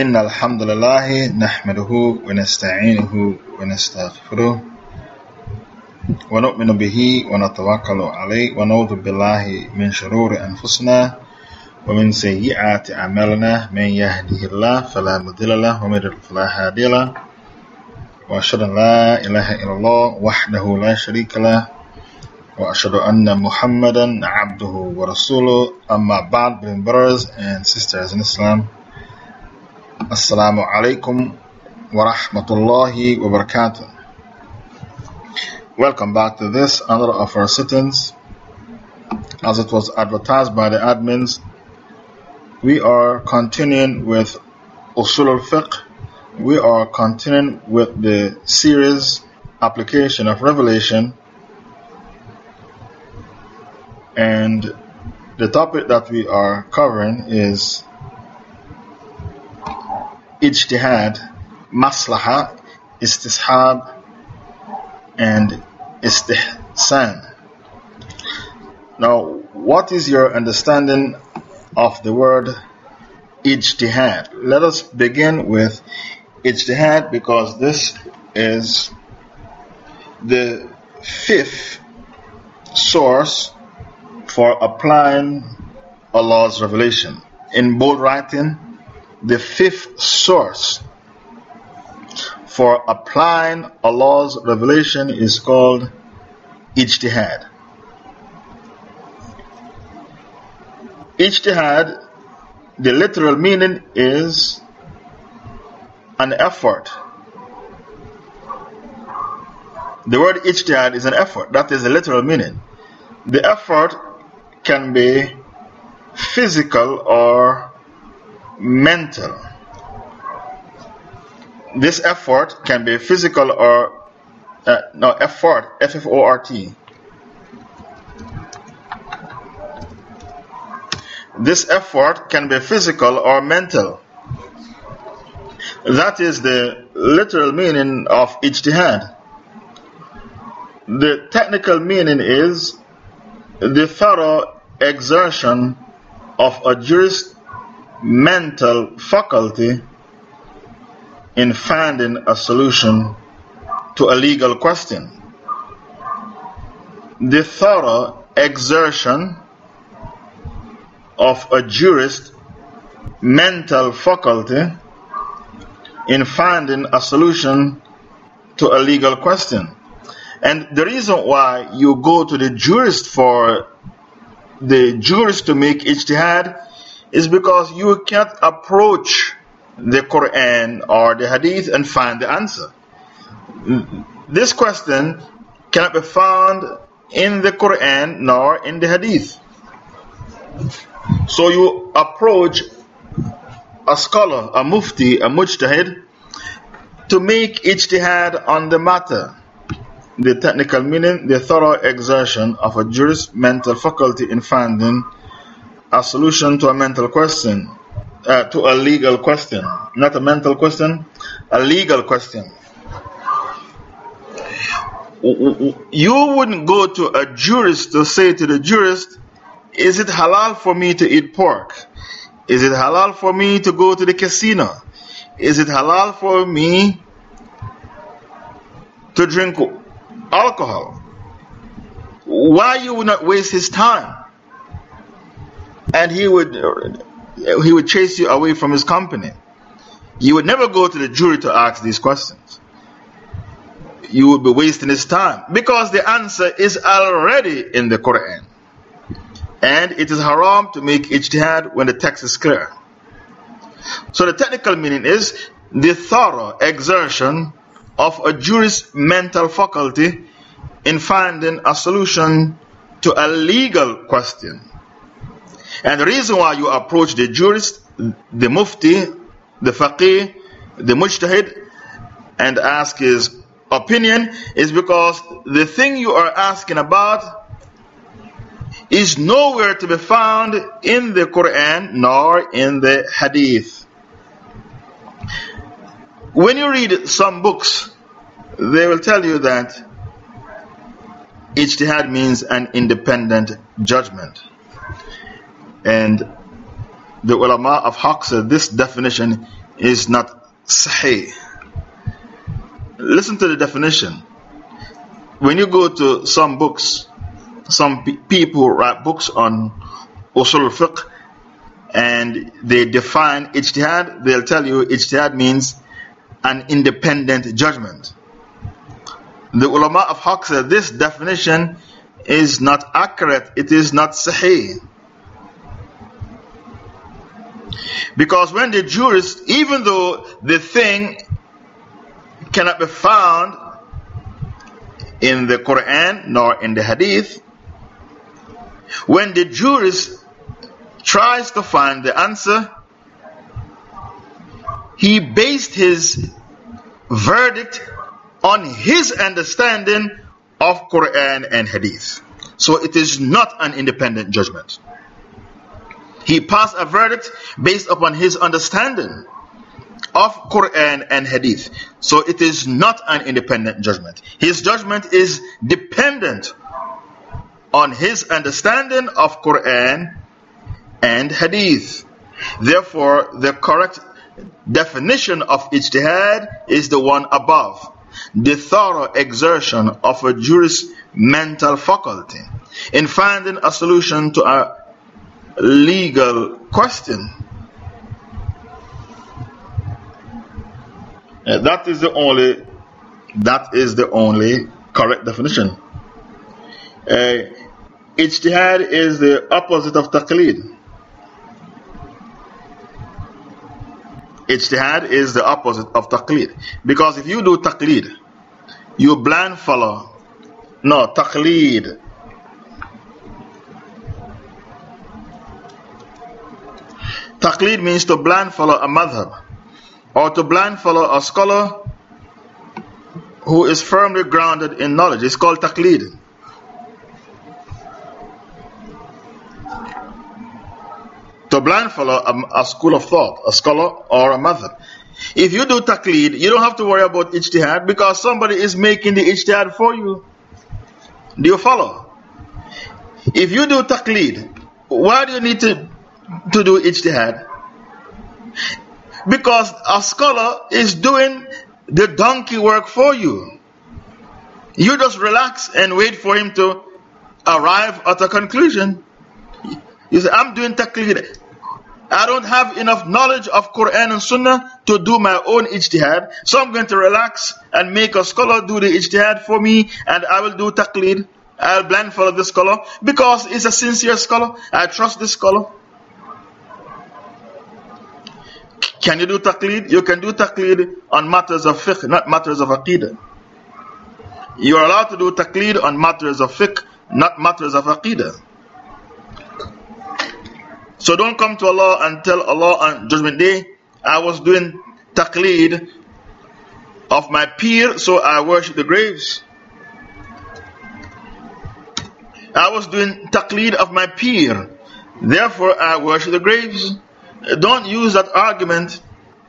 إن الحمد لله نحمده ونستعينه ونستغفره ونؤمن به ونتوكل عليه ونعوذ بالله من شرور أنفسنا ومن سيئات أعمالنا من يهده الله فلا مضل له ومن يضلل فلا هادي له وأشهد أن لا إله إلا الله وحده لا شريك له وأشهد أن محمدا عبده ورسوله. أما بعد brothers and sisters in Islam Assalamu alaikum wa rahmatullahi wa barakatuh. Welcome back to this, another of our sittings. As it was advertised by the admins, we are continuing with Usul al Fiqh. We are continuing with the series application of Revelation. And the topic that we are covering is ijtihad, maslaha, istishab, and istihsan. Now, what is your understanding of the word ijtihad? Let us begin with ijtihad because this is the fifth source for applying Allah's revelation. In bold writing, the fifth source for applying Allah's revelation is called ijtihad. Ijtihad, the literal meaning is an effort. The word ijtihad is an effort. That is the literal meaning. The effort can be physical or mental. This effort can be physical or uh, no effort, F F O R T. This effort can be physical or mental. That is the literal meaning of ijtihad. The technical meaning is the thorough exertion of a jurist mental faculty in finding a solution to a legal question. The thorough exertion of a jurist mental faculty in finding a solution to a legal question. And the reason why you go to the jurist for the jurist to make ijtihad is because you can't approach the Quran or the Hadith and find the answer. This question cannot be found in the Quran nor in the Hadith. So you approach a scholar, a mufti, a mujtahid to make ijtihad on the matter. The technical meaning, the thorough exertion of a jurist's mental faculty in finding a solution to a mental question, uh, to a legal question. Not a mental question, a legal question. You wouldn't go to a jurist to say to the jurist, Is it halal for me to eat pork? Is it halal for me to go to the casino? Is it halal for me to drink alcohol? Why you would not waste his time? And he would, he would chase you away from his company. You would never go to the jury to ask these questions. You would be wasting his time because the answer is already in the Quran. And it is haram to make ijtihad when the text is clear. So the technical meaning is the thorough exertion of a jurist's mental faculty in finding a solution to a legal question. And the reason why you approach the jurist, the mufti, the faqih, the mujtahid, and ask his opinion is because the thing you are asking about is nowhere to be found in the Quran nor in the Hadith. When you read some books, they will tell you that ijtihad means an independent judgment. And the ulama of haqq said this definition is not sahih. Listen to the definition. When you go to some books, some people write books on usul fiqh and they define ijtihad, they'll tell you ijtihad means an independent judgment. The ulama of haqq said this definition is not accurate, it is not sahih. Because when the jurist, even though the thing cannot be found in the Quran nor in the Hadith, when the jurist tries to find the answer, he based his verdict on his understanding of Quran and Hadith. So it is not an independent judgment. He passed a verdict based upon his understanding of Quran and Hadith. So it is not an independent judgment. His judgment is dependent on his understanding of Quran and Hadith. Therefore, the correct definition of ijtihad is the one above. The thorough exertion of a jurist's mental faculty in finding a solution to a legal question. Uh, that is the only that is the only correct definition. Uh, ijtihad is the opposite of taqlid. Ijtihad is the opposite of taqlid. Because if you do taqlid, you blind follow. No, taqlid. Taqlid means to blind follow a madhab or to blind follow a scholar who is firmly grounded in knowledge. It's called taqlid. To blind follow a, a, school of thought, a scholar or a method. If you do taqlid, you don't have to worry about ijtihad because somebody is making the ijtihad for you. Do you follow? If you do taqlid, why do you need to, to do ijtihad? Because a scholar is doing the donkey work for you. You just relax and wait for him to arrive at a conclusion. You say, I'm doing taqlid. I don't have enough knowledge of Quran and Sunnah to do my own ijtihad. So I'm going to relax and make a scholar do the ijtihad for me and I will do taqlid. I'll blend follow the scholar because he's a sincere scholar. I trust this scholar. Can you do taqlid? You can do taqlid on matters of fiqh, not matters of aqidah. You are allowed to do taqlid on matters of fiqh, not matters of aqidah. So don't come to Allah and tell Allah on Judgment Day, I was doing taqlid of my peer, so I worship the graves. I was doing taqlid of my peer, therefore I worship the graves. Don't use that argument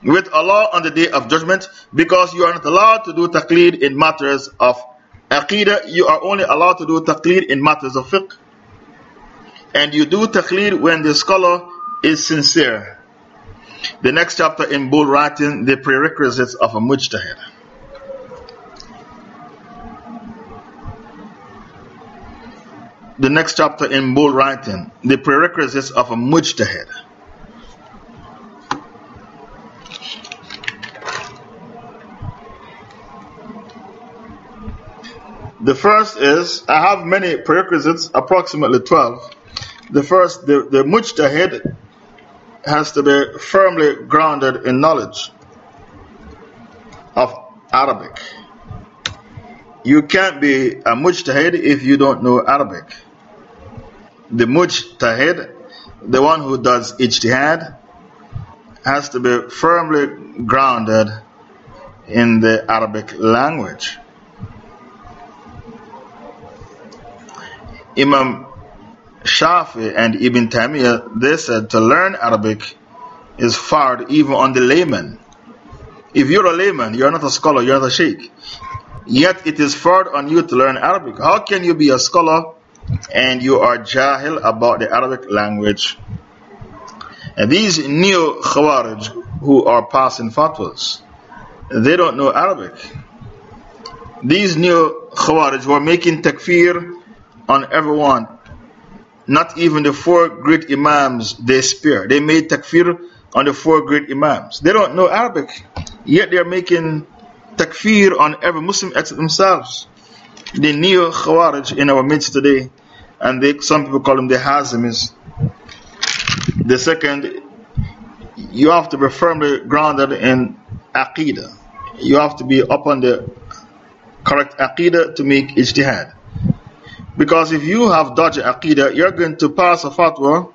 with Allah on the day of judgment because you are not allowed to do taqlid in matters of aqidah. You are only allowed to do taqlid in matters of fiqh. And you do taqlid when the scholar is sincere. The next chapter in bold writing, the prerequisites of a mujtahid. The next chapter in bold writing, the prerequisites of a mujtahid. The first is, I have many prerequisites, approximately 12. The first, the, the mujtahid has to be firmly grounded in knowledge of Arabic. You can't be a mujtahid if you don't know Arabic. The mujtahid, the one who does ijtihad, has to be firmly grounded in the Arabic language. Imam Shafi and Ibn Taymiyyah, they said to learn Arabic is hard even on the layman. If you're a layman, you're not a scholar, you're not a sheikh. Yet it is hard on you to learn Arabic. How can you be a scholar and you are jahil about the Arabic language? And these neo Khawarij, who are passing fatwas. They don't know Arabic. These new Khawarij were making takfir on everyone. Not even the four great Imams they spare. They made takfir on the four great Imams. They don't know Arabic, yet they're making takfir on every Muslim except themselves. The neo Khawarij in our midst today, and they, some people call them the Hazimis. The second, you have to be firmly grounded in Aqidah. You have to be up on the correct Aqidah to make ijtihad. Because if you have dodgy Aqidah, you're going to pass a fatwa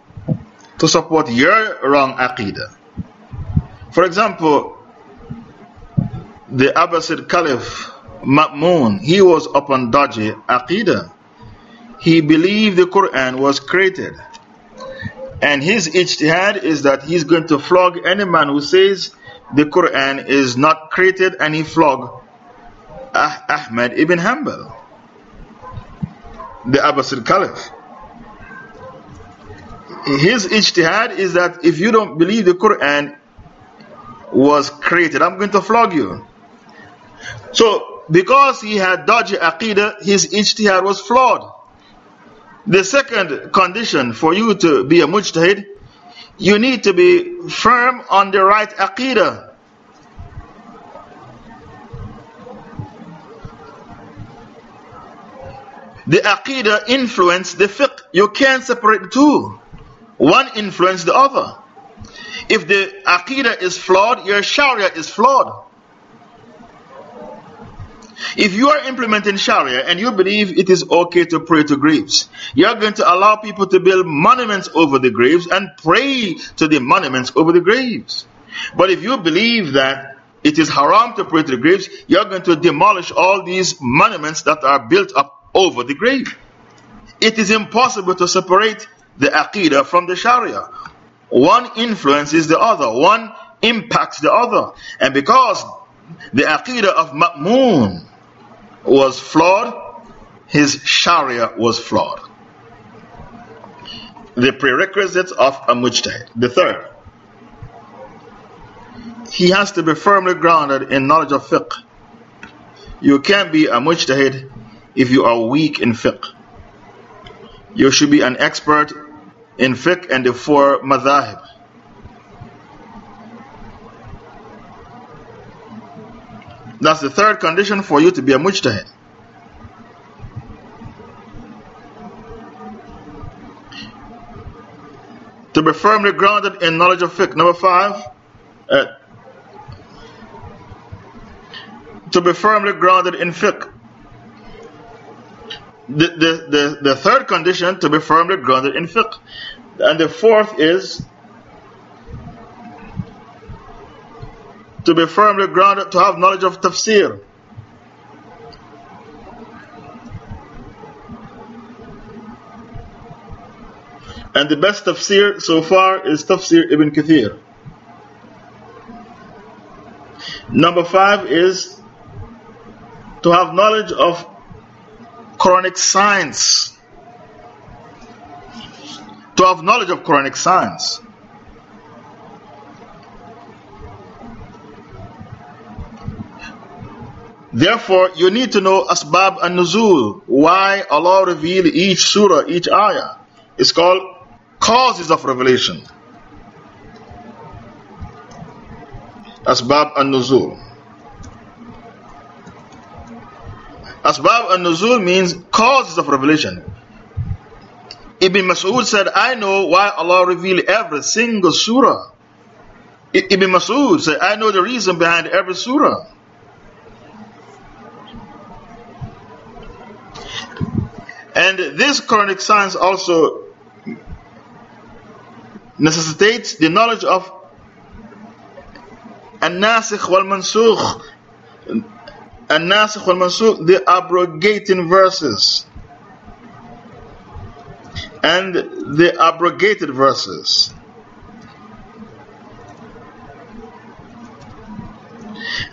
to support your wrong Aqidah. For example, the Abbasid Caliph Ma'mun, he was upon dodgy Aqidah. He believed the Quran was created. And his ijtihad is that he's going to flog any man who says the Quran is not created and he flog ah, Ahmad ibn Hanbal, the Abbasid Caliph. His ijtihad is that if you don't believe the Quran was created, I'm going to flog you. So, because he had dodgy aqidah, his ijtihad was flawed. The second condition for you to be a mujtahid, you need to be firm on the right aqidah. The aqidah influence the fiqh. You can't separate the two. One influence the other. If the aqidah is flawed, your sharia is flawed. If you are implementing Sharia and you believe it is okay to pray to graves, you are going to allow people to build monuments over the graves and pray to the monuments over the graves. But if you believe that it is haram to pray to the graves, you are going to demolish all these monuments that are built up over the grave. It is impossible to separate the Aqidah from the Sharia. One influences the other, one impacts the other. And because the Aqidah of Ma'mun was flawed, his Sharia was flawed. The prerequisites of a mujtahid. The third, he has to be firmly grounded in knowledge of fiqh. You can't be a mujtahid if you are weak in fiqh. You should be an expert in fiqh and the four madhahib. That's the third condition for you to be a mujtahid. To be firmly grounded in knowledge of fiqh. Number five, uh, to be firmly grounded in fiqh. The, the, the, the third condition to be firmly grounded in fiqh. And the fourth is to be firmly grounded, to have knowledge of tafsir. And the best tafsir so far is tafsir Ibn Kathir. Number five is to have knowledge of Quranic science. To have knowledge of Quranic science. Therefore, you need to know Asbab an-Nuzul, why Allah revealed each surah, each ayah. It's called causes of revelation. Asbab an-Nuzul. Asbab an-Nuzul means causes of revelation. Ibn Mas'ud said, I know why Allah revealed every single surah. Ibn Mas'ud said, I know the reason behind every surah. And this Quranic science also necessitates the knowledge of An-Nasikh wal-Mansukh. An-Nasikh wal-Mansukh, the abrogating verses. And the abrogated verses.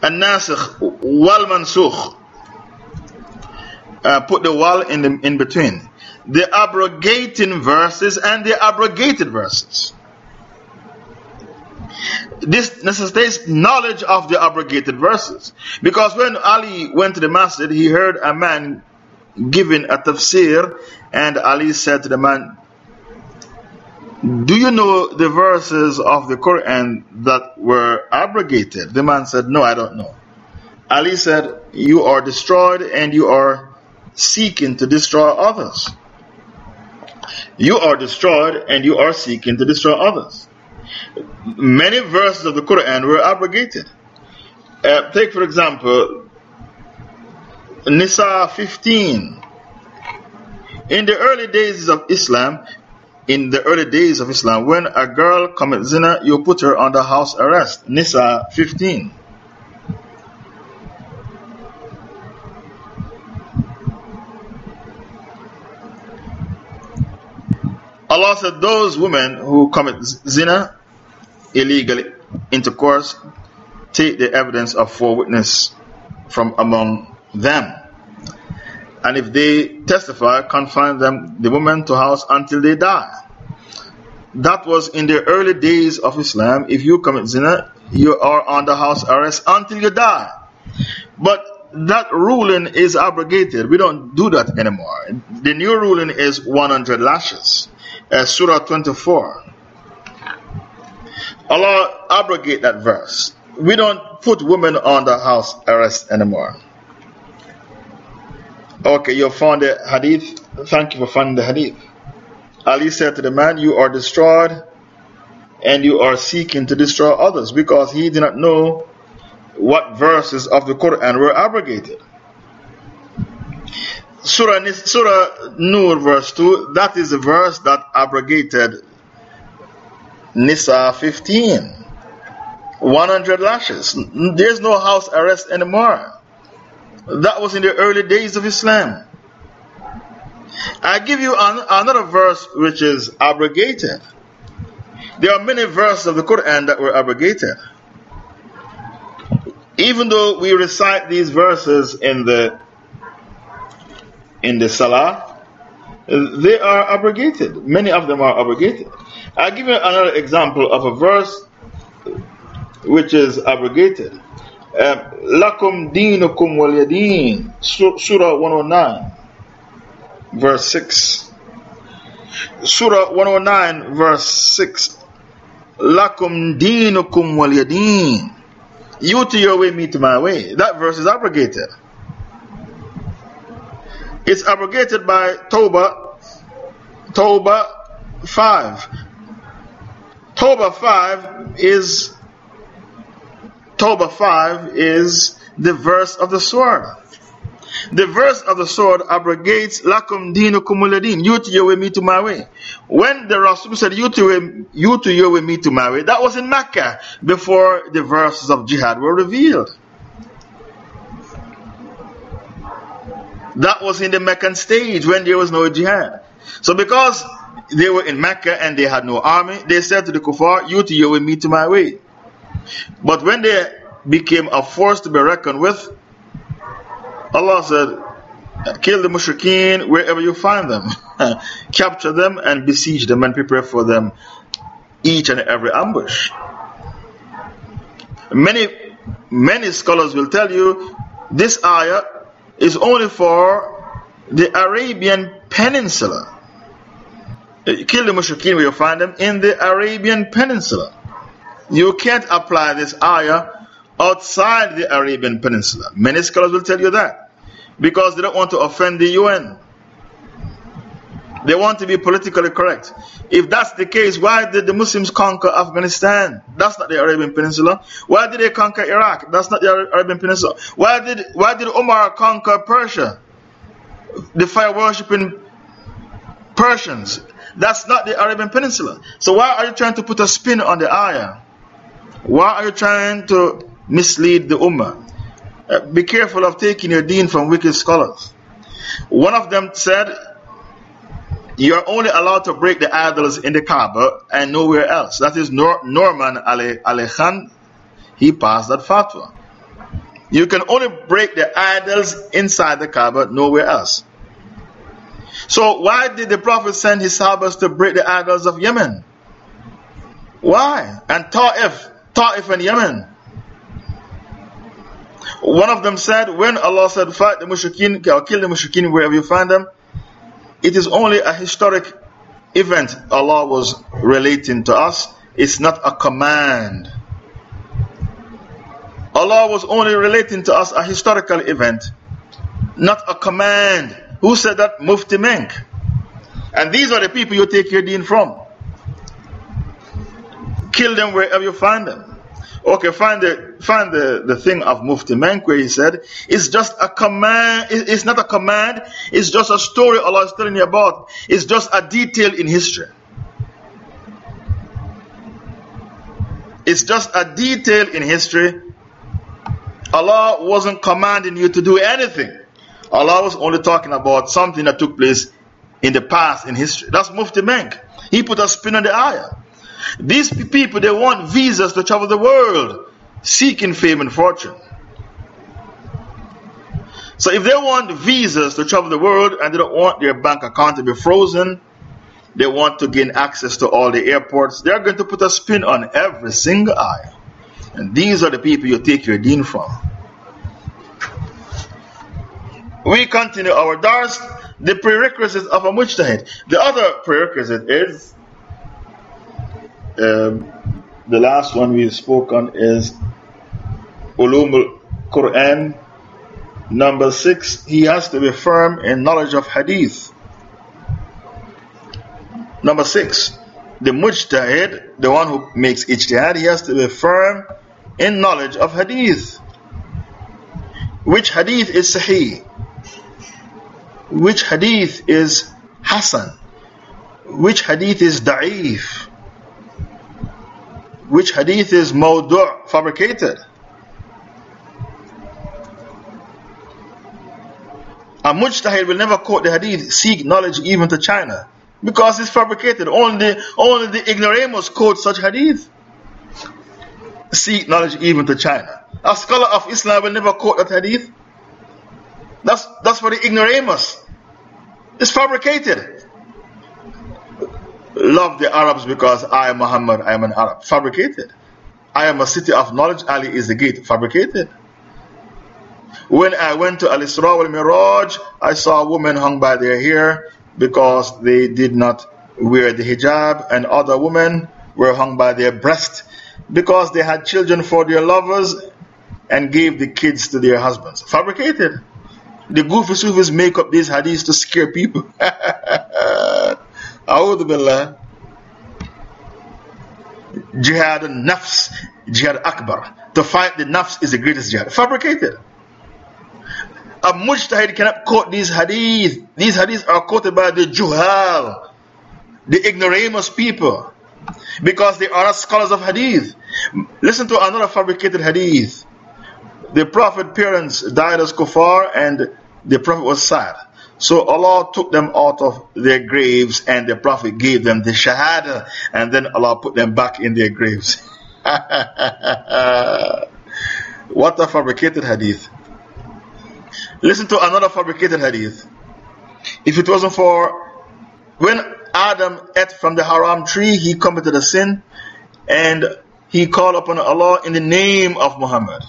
An-Nasikh wal-Mansukh uh, put the wall in, the, in between. The abrogating verses and the abrogated verses. This necessitates knowledge of the abrogated verses. Because when Ali went to the masjid, he heard a man giving a tafsir, and Ali said to the man, Do you know the verses of the Quran that were abrogated? The man said, No, I don't know. Ali said, You are destroyed and you are seeking to destroy others. You are destroyed and you are seeking to destroy others many verses of the Quran were abrogated. Uh, take, for example, Nisa 15. In the early days of Islam, in the early days of Islam, when a girl commits zina, you put her under house arrest. Nisa 15. Allah said, Those women who commit zina illegal intercourse, take the evidence of four witnesses from among them. And if they testify, confine them, the woman to house until they die. That was in the early days of Islam. If you commit zina, you are under house arrest until you die. But that ruling is abrogated. We don't do that anymore. The new ruling is 100 lashes. Surah 24. Allah abrogate that verse. We don't put women under house arrest anymore. Okay, you found the hadith. Thank you for finding the hadith. Ali said to the man, You are destroyed and you are seeking to destroy others because he did not know what verses of the Quran were abrogated. Surah, Surah Nur, verse 2, that is the verse that abrogated Nisa 15. 100 lashes. There's no house arrest anymore. That was in the early days of Islam. I give you an, another verse which is abrogated. There are many verses of the Quran that were abrogated. Even though we recite these verses in the in the Salah, they are abrogated. Many of them are abrogated. I'll give you another example of a verse which is abrogated. Um, Lakum dinukum waliyadin, Surah 109, verse 6. Surah 109, verse 6. Lakum dinukum waliyadin. You to your way, me to my way. That verse is abrogated. It's abrogated by Toba, Toba 5. Toba 5 is Toba 5 is the verse of the sword. The verse of the sword abrogates lakum dinukum waliyadin, you to your way, me to my way. When the Rasul said you to, you to your way, me to my way, that was in Mecca before the verses of jihad were revealed. That was in the Meccan stage when there was no jihad. So because they were in Mecca and they had no army, they said to the kuffar, You to your way, me to my way. But when they became a force to be reckoned with, Allah said, Kill the mushrikeen wherever you find them, capture them and besiege them and prepare for them each and every ambush. Many, many scholars will tell you this ayah is only for the Arabian Peninsula. Uh, kill the mushrikeen where you find them in the Arabian Peninsula. You can't apply this ayah outside the Arabian Peninsula. Many scholars will tell you that because they don't want to offend the UN. They want to be politically correct. If that's the case, why did the Muslims conquer Afghanistan? That's not the Arabian Peninsula. Why did they conquer Iraq? That's not the Arabian Peninsula. Why did, why did Umar conquer Persia? The fire worshipping Persians. That's not the Arabian Peninsula. So why are you trying to put a spin on the ayah? Why are you trying to mislead the Ummah? Uh, be careful of taking your deen from wicked scholars. One of them said, You are only allowed to break the idols in the Kaaba and nowhere else. That is Nor Nouman Ali. He passed that fatwa. You can only break the idols inside the Kaaba, nowhere else. So why did the Prophet send his Sahabas to break the idols of Yemen? Why? And Ta'if, Ta'if and Yemen. One of them said, when Allah said, fight the mushrikeen, or kill the mushrikeen wherever you find them, it is only a historic event Allah was relating to us. It's not a command. Allah was only relating to us a historical event, not a command. Who said that? Mufti Menk. And these are the people you take your deen from. Kill them wherever you find them. Okay, find the, find the, the thing of Mufti Menk where he said, it's just a command, it's not a command, it's just a story Allah is telling you about. It's just a detail in history. It's just a detail in history. Allah wasn't commanding you to do anything. Allah was only talking about something that took place in the past in history. That's Mufti Menk. He put a spin on the ayah. These people, they want visas to travel the world seeking fame and fortune. So if they want visas to travel the world and they don't want their bank account to be frozen, they want to gain access to all the airports, they're going to put a spin on every single ayah. And these are the people you take your deen from. We continue our dars, the prerequisites of a mujtahid. The other prerequisite is um, the last one we spoke on is Ulum al-Quran. Number six, he has to be firm in knowledge of hadith. Number six, the mujtahid, the one who makes ijtihad, he has to be firm in knowledge of hadith. Which hadith is sahih? Which hadith is hasan? Which hadith is da'if? which hadith is mawdu' fabricated. A mujtahid will never quote the hadith, seek knowledge even to China. Because it's fabricated. Only, only the ignoramus quote such hadith. Seek knowledge even to China. A scholar of Islam will never quote that hadith. That's, that's for the ignoramus. It's fabricated love the Arabs because I am Muhammad, I am an Arab. Fabricated. I am a city of knowledge, Ali is the gate. Fabricated. When I went to Al Isra al Miraj, I saw women hung by their hair because they did not wear the hijab, and other women were hung by their breast because they had children for their lovers and gave the kids to their husbands. Fabricated. The goofy Sufis make up these hadiths to scare people. A'udhu Billah. Jihad nafs, jihad akbar. To fight the nafs is the greatest jihad. Fabricated. A mujtahid cannot quote these hadiths. These hadiths are quoted by the juhal, the ignoramus people, because they are not scholars of hadith. Listen to another fabricated hadith. The Prophet's parents died as kuffar and the Prophet was sad. So Allah took them out of their graves and the Prophet gave them the Shahada and then Allah put them back in their graves. what a fabricated hadith. Listen to another fabricated hadith. If it wasn't for when Adam ate from the haram tree, he committed a sin and he called upon Allah in the name of Muhammad.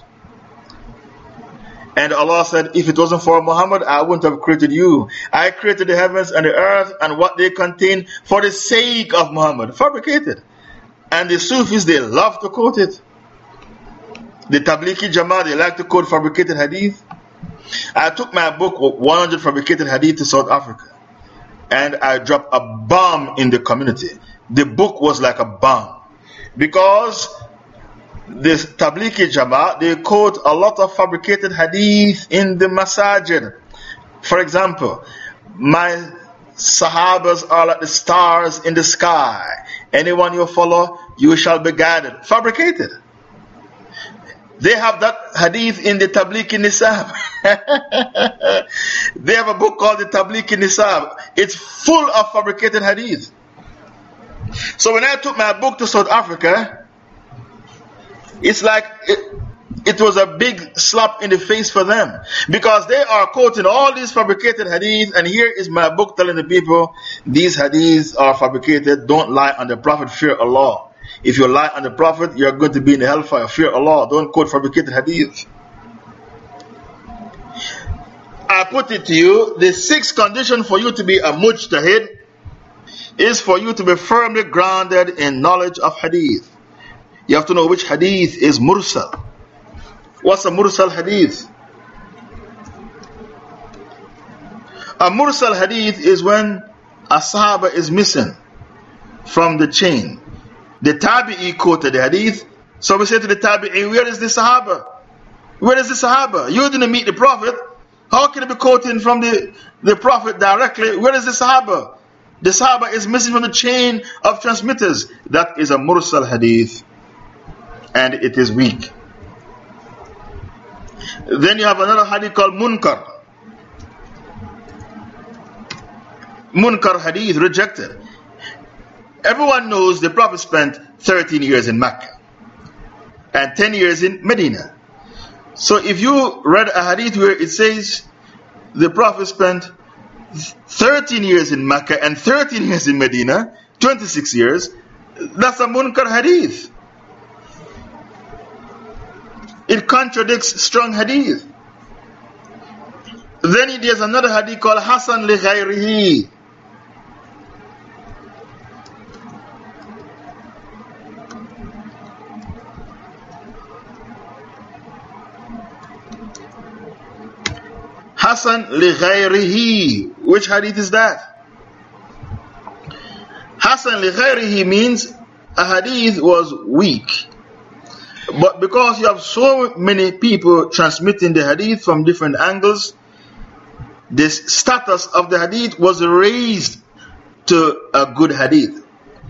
And Allah said, If it wasn't for Muhammad, I wouldn't have created you. I created the heavens and the earth and what they contain for the sake of Muhammad. Fabricated. And the Sufis, they love to quote it. The Tablighi Jamaat, they like to quote fabricated hadith. I took my book, 100 Fabricated Hadith, to South Africa. And I dropped a bomb in the community. The book was like a bomb. Because this Tablighi Jama, they quote a lot of fabricated hadith in the masajid. For example, my Sahabas are like the stars in the sky. Anyone you follow, you shall be guided. Fabricated. They have that hadith in the Tablighi Nisab. they have a book called the Tablighi Nisab. It's full of fabricated hadith. So when I took my book to South Africa, it's like it, it was a big slap in the face for them because they are quoting all these fabricated hadiths, and here is my book telling the people these hadiths are fabricated, don't lie on the Prophet, fear Allah. If you lie on the Prophet, you are going to be in the hellfire. Fear Allah. Don't quote fabricated hadith. I put it to you the sixth condition for you to be a mujtahid is for you to be firmly grounded in knowledge of hadith. You have to know which hadith is mursal. What's a mursal hadith? A mursal hadith is when a sahaba is missing from the chain. The tabi'i quoted the hadith. So we say to the tabi'i, where is the sahaba? Where is the sahaba? You didn't meet the prophet. How can it be quoting from the, the prophet directly? Where is the sahaba? The sahaba is missing from the chain of transmitters. That is a mursal hadith. And it is weak. Then you have another hadith called munkar. Munkar hadith rejected. Everyone knows the Prophet spent 13 years in Mecca and 10 years in Medina. So if you read a hadith where it says the Prophet spent 13 years in Mecca and 13 years in Medina, 26 years, that's a munkar hadith. It contradicts strong hadith. Then there's another hadith called Hasan li ghayrihi. Hasan li Which hadith is that? Hasan li means a hadith was weak. But because you have so many people transmitting the hadith from different angles, the status of the hadith was raised to a good hadith.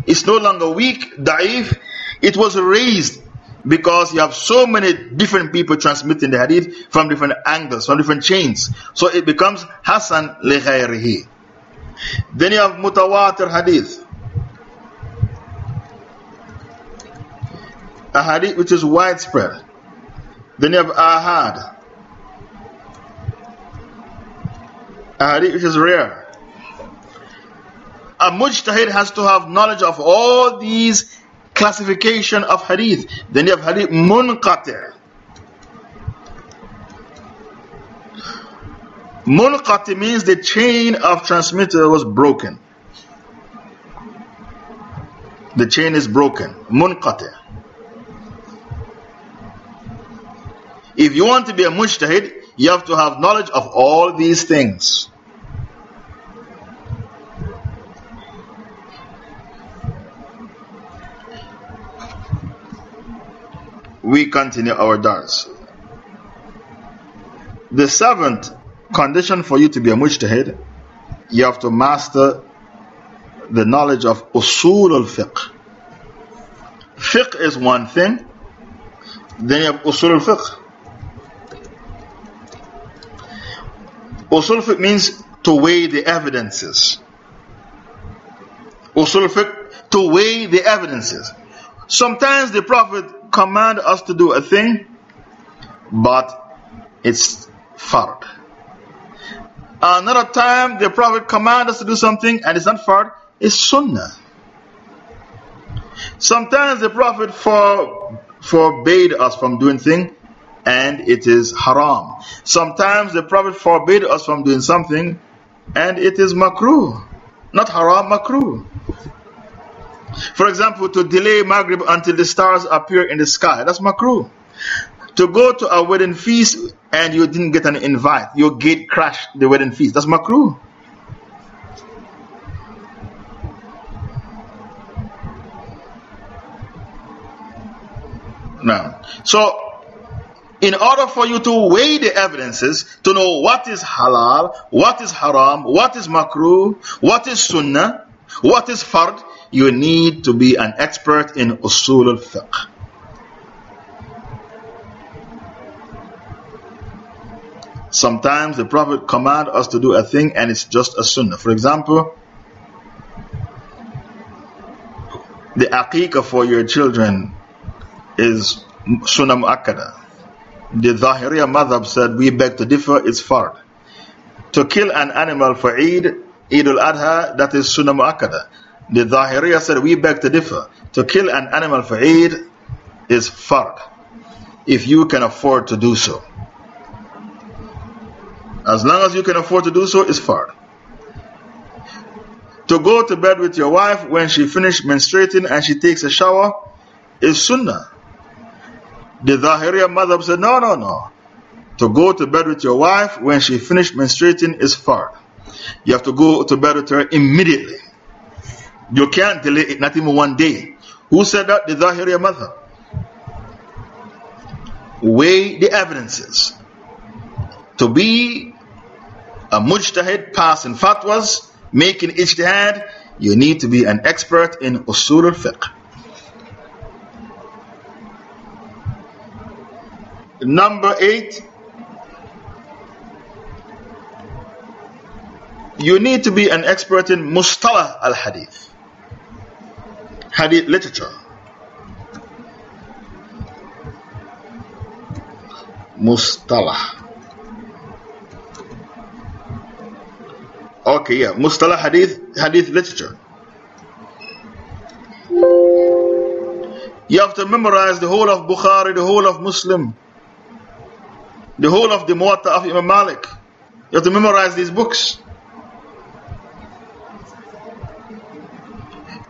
It's no longer weak, da'if, it was raised because you have so many different people transmitting the hadith from different angles, from different chains. So it becomes Hasan li. Then you have mutawatir hadith. A hadith which is widespread. Then you have ahad. A hadith which is rare. A mujtahid has to have knowledge of all these classification of hadith. Then you have hadith munqati. Munqati means the chain of transmitter was broken. The chain is broken. Munqati. If you want to be a mujtahid, you have to have knowledge of all these things. we continue our dars. The seventh condition for you to be a mujtahid, you have to master the knowledge of usul al fiqh. Fiqh is one thing, then you have usul al fiqh. Usul fiqh means to weigh the evidences. Usul fiqh, to weigh the evidences. Sometimes the Prophet command us to do a thing, but it's fard. Another time, the Prophet command us to do something and it's not fard, it's sunnah. Sometimes the Prophet for, forbade us from doing thing and it is haram. Sometimes the Prophet forbade us from doing something and it is makruh. Not haram, makruh. For example, to delay Maghrib until the stars appear in the sky, that's makruh. To go to a wedding feast and you didn't get an invite, your gate crashed the wedding feast, that's makruh. Now, so in order for you to weigh the evidences to know what is halal, what is haram, what is makruh, what is sunnah, what is fard, you need to be an expert in usul al-fiqh. Sometimes the Prophet command us to do a thing and it's just a sunnah. For example, the aqiqah for your children is sunnah mu'akkada. The Zahiriya madhab said, we beg to differ, it's fard. To kill an animal for Eid, Eid al-Adha, that is sunnah mu'akkada. The Zahiriya said, we beg to differ. to kill an animal for Eid is fard, if you can afford to do so. As long as you can afford to do so, it's fard. To go to bed with your wife when she finished menstruating and she takes a shower is sunnah. The Zahiriya madhab said, no, no, no. To go to bed with your wife when she finished menstruating is fard. You have to go to bed with her immediately. You can't delay it, not even one day. Who said that? The Zahiriya madhab. Weigh the evidences. To be a mujtahid passing fatwas making ijtihad, you need to be an expert in usul al-fiqh. Number eight, you need to be an expert in mustalah al-hadith, hadith literature. Mustalah. Okay, yeah. Mustalah hadith, hadith literature. You have to memorize the whole of Bukhari, the whole of Muslim, the whole of the Muwatta of Imam Malik. You have to memorize these books.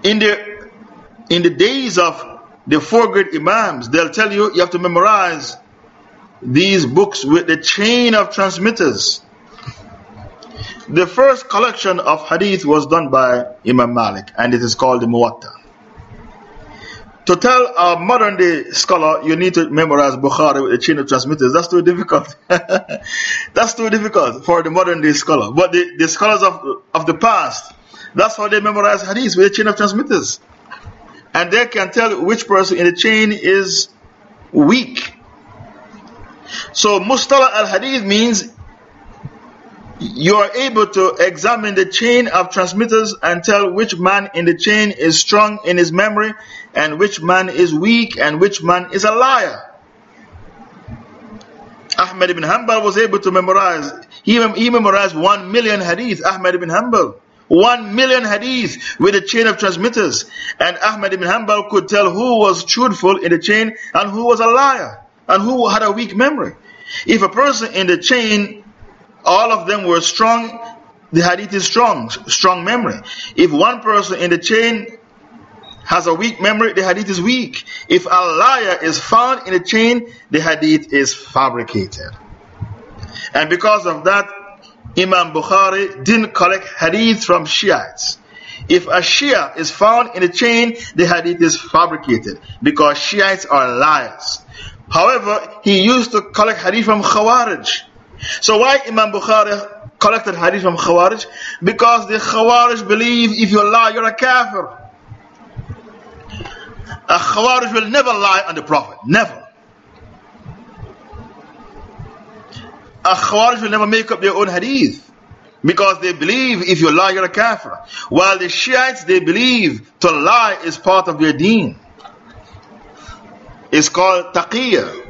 In the, in the days of the four great Imams, they'll tell you you have to memorize these books with the chain of transmitters. The first collection of hadith was done by Imam Malik and it is called the Muwatta. To tell a modern day scholar you need to memorize Bukhari with a chain of transmitters, that's too difficult. that's too difficult for the modern day scholar. But the, the scholars of, of the past, that's how they memorize hadith with a chain of transmitters. And they can tell which person in the chain is weak. So, Mustalah al hadith means you are able to examine the chain of transmitters and tell which man in the chain is strong in his memory and which man is weak and which man is a liar. Ahmed ibn Hanbal was able to memorize, he, he memorized one million hadith, Ahmed ibn Hanbal. One million hadith with a chain of transmitters. And Ahmed ibn Hanbal could tell who was truthful in the chain and who was a liar and who had a weak memory. If a person in the chain all of them were strong. The hadith is strong, strong memory. If one person in the chain has a weak memory, the hadith is weak. If a liar is found in the chain, the hadith is fabricated. And because of that, Imam Bukhari didn't collect hadith from Shiites. If a Shia is found in a chain, the hadith is fabricated because Shiites are liars. However, he used to collect hadith from Khawarij. So why Imam Bukhari collected hadith from Khawarij? Because the Khawarij believe if you lie, you're a kafir. A Khawarij will never lie on the Prophet. Never. A Khawarij will never make up their own hadith. Because they believe if you lie, you're a kafir. While the Shiites, they believe to lie is part of their deen. It's called taqiyya.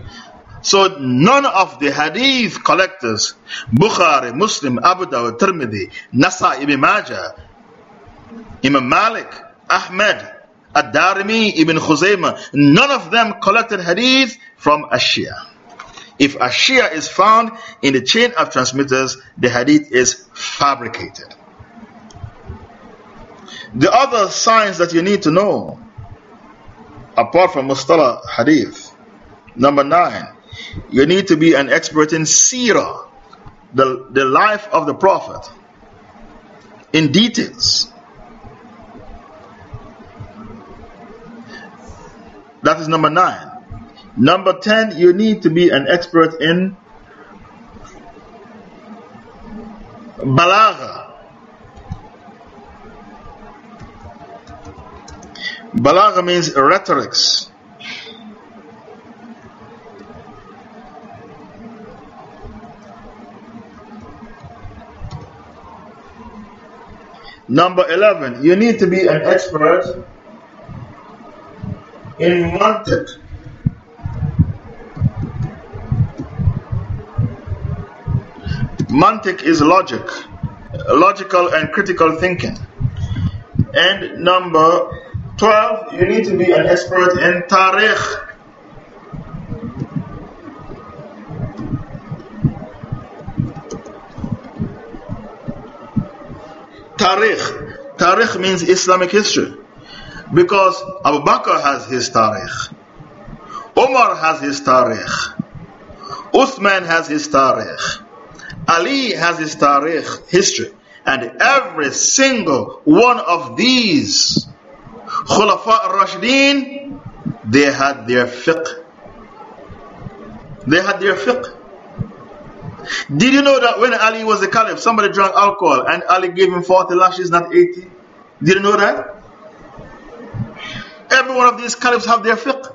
So none of the hadith collectors, Bukhari, Muslim, Abu Dawud, Tirmidhi, Nasa'i ibn Majah, Imam Malik, Ahmed, Ad-Darimi, Ibn Khuzaymah, none of them collected hadith from a Shia. If a Shia is found in the chain of transmitters, the hadith is fabricated. The other signs that you need to know, apart from Mustalah hadith, number nine, you need to be an expert in seerah, the, the life of the Prophet, in details. That is number nine. Number ten, you need to be an expert in balagha. Balagha means rhetorics. Number 11, you need to be an expert in mantiq. Mantiq is logic, logical and critical thinking. And number 12. You need to be an expert in Tarikh. Tarikh. Tarikh means Islamic history. Because Abu Bakr has his tarikh. Umar has his tarikh. Uthman has his tarikh. Ali has his tarikh, history. And every single one of these Khulafa al-Rashideen, they had their fiqh. They had their fiqh. Did you know that when Ali was the caliph, somebody drank alcohol and Ali gave him 40 lashes, not 80? Did you know that? Every one of these caliphs have their fiqh.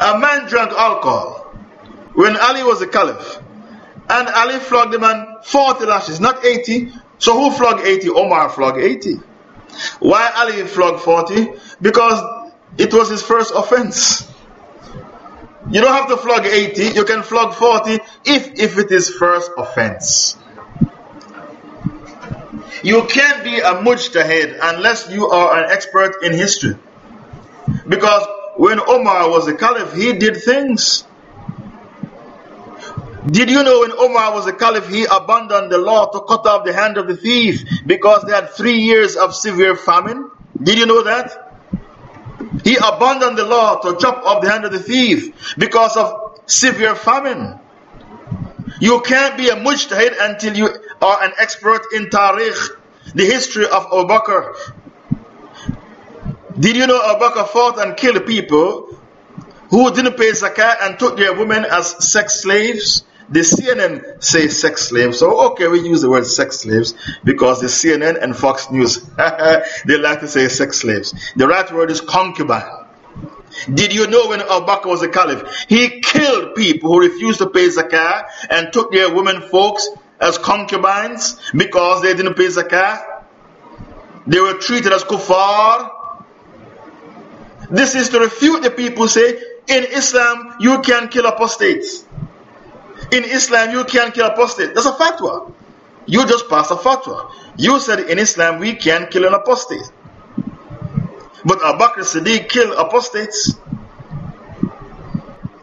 A man drank alcohol when Ali was the caliph. And Ali flogged the man 40 lashes, not 80. So who flogged 80? Omar flogged 80. Why Ali flogged 40? Because it was his first offense. You don't have to flog 80, you can flog 40 if, if it is first offense. You can't be a mujtahid unless you are an expert in history. Because when Omar was the caliph, he did things. Did you know when Omar was the caliph, he abandoned the law to cut off the hand of the thief because they had three years of severe famine? Did you know that? He abandoned the law to chop off the hand of the thief because of severe famine. You can't be a mujtahid until you are an expert in tarikh, the history of Abu Bakr. Did you know Abu Bakr fought and killed people who didn't pay zakat and took their women as sex slaves? The CNN say sex slaves. So, okay, we use the word sex slaves because the CNN and Fox News, they like to say sex slaves. The right word is concubine. Did you know when Abu Bakr was a caliph, he killed people who refused to pay zakah and took their women folks as concubines because they didn't pay zakah? They were treated as kuffar. This is to refute the people who say, in Islam, you can kill apostates. In Islam, you can't kill apostate. That's a fatwa. You just passed a fatwa. You said in Islam, we can kill an apostate. But Abu Bakr Siddiq killed apostates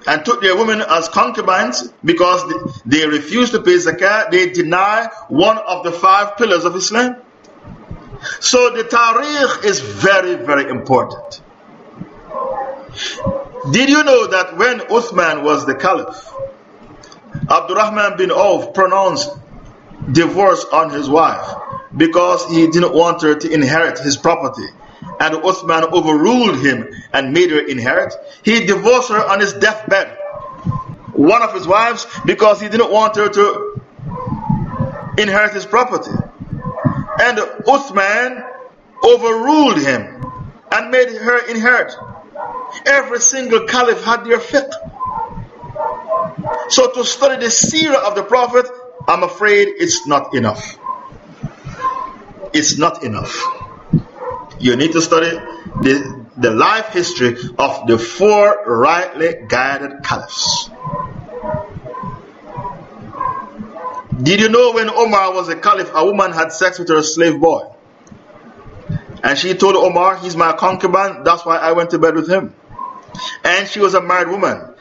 and took their women as concubines because they refused to pay zakat. They deny one of the five pillars of Islam. So the tarikh is very, very important. Did you know that when Uthman was the caliph, Abdurrahman bin Auf pronounced divorce on his wife because he didn't want her to inherit his property. And Uthman overruled him and made her inherit. He divorced her on his deathbed. One of his wives because he didn't want her to inherit his property. And Uthman overruled him and made her inherit. Every single caliph had their fiqh. So to study the seerah of the Prophet, I'm afraid it's not enough. It's not enough. You need to study the, the life history of the four rightly guided caliphs. Did you know when Omar was a caliph, a woman had sex with her slave boy? And she told Omar, He's my concubine, that's why I went to bed with him. And she was a married woman.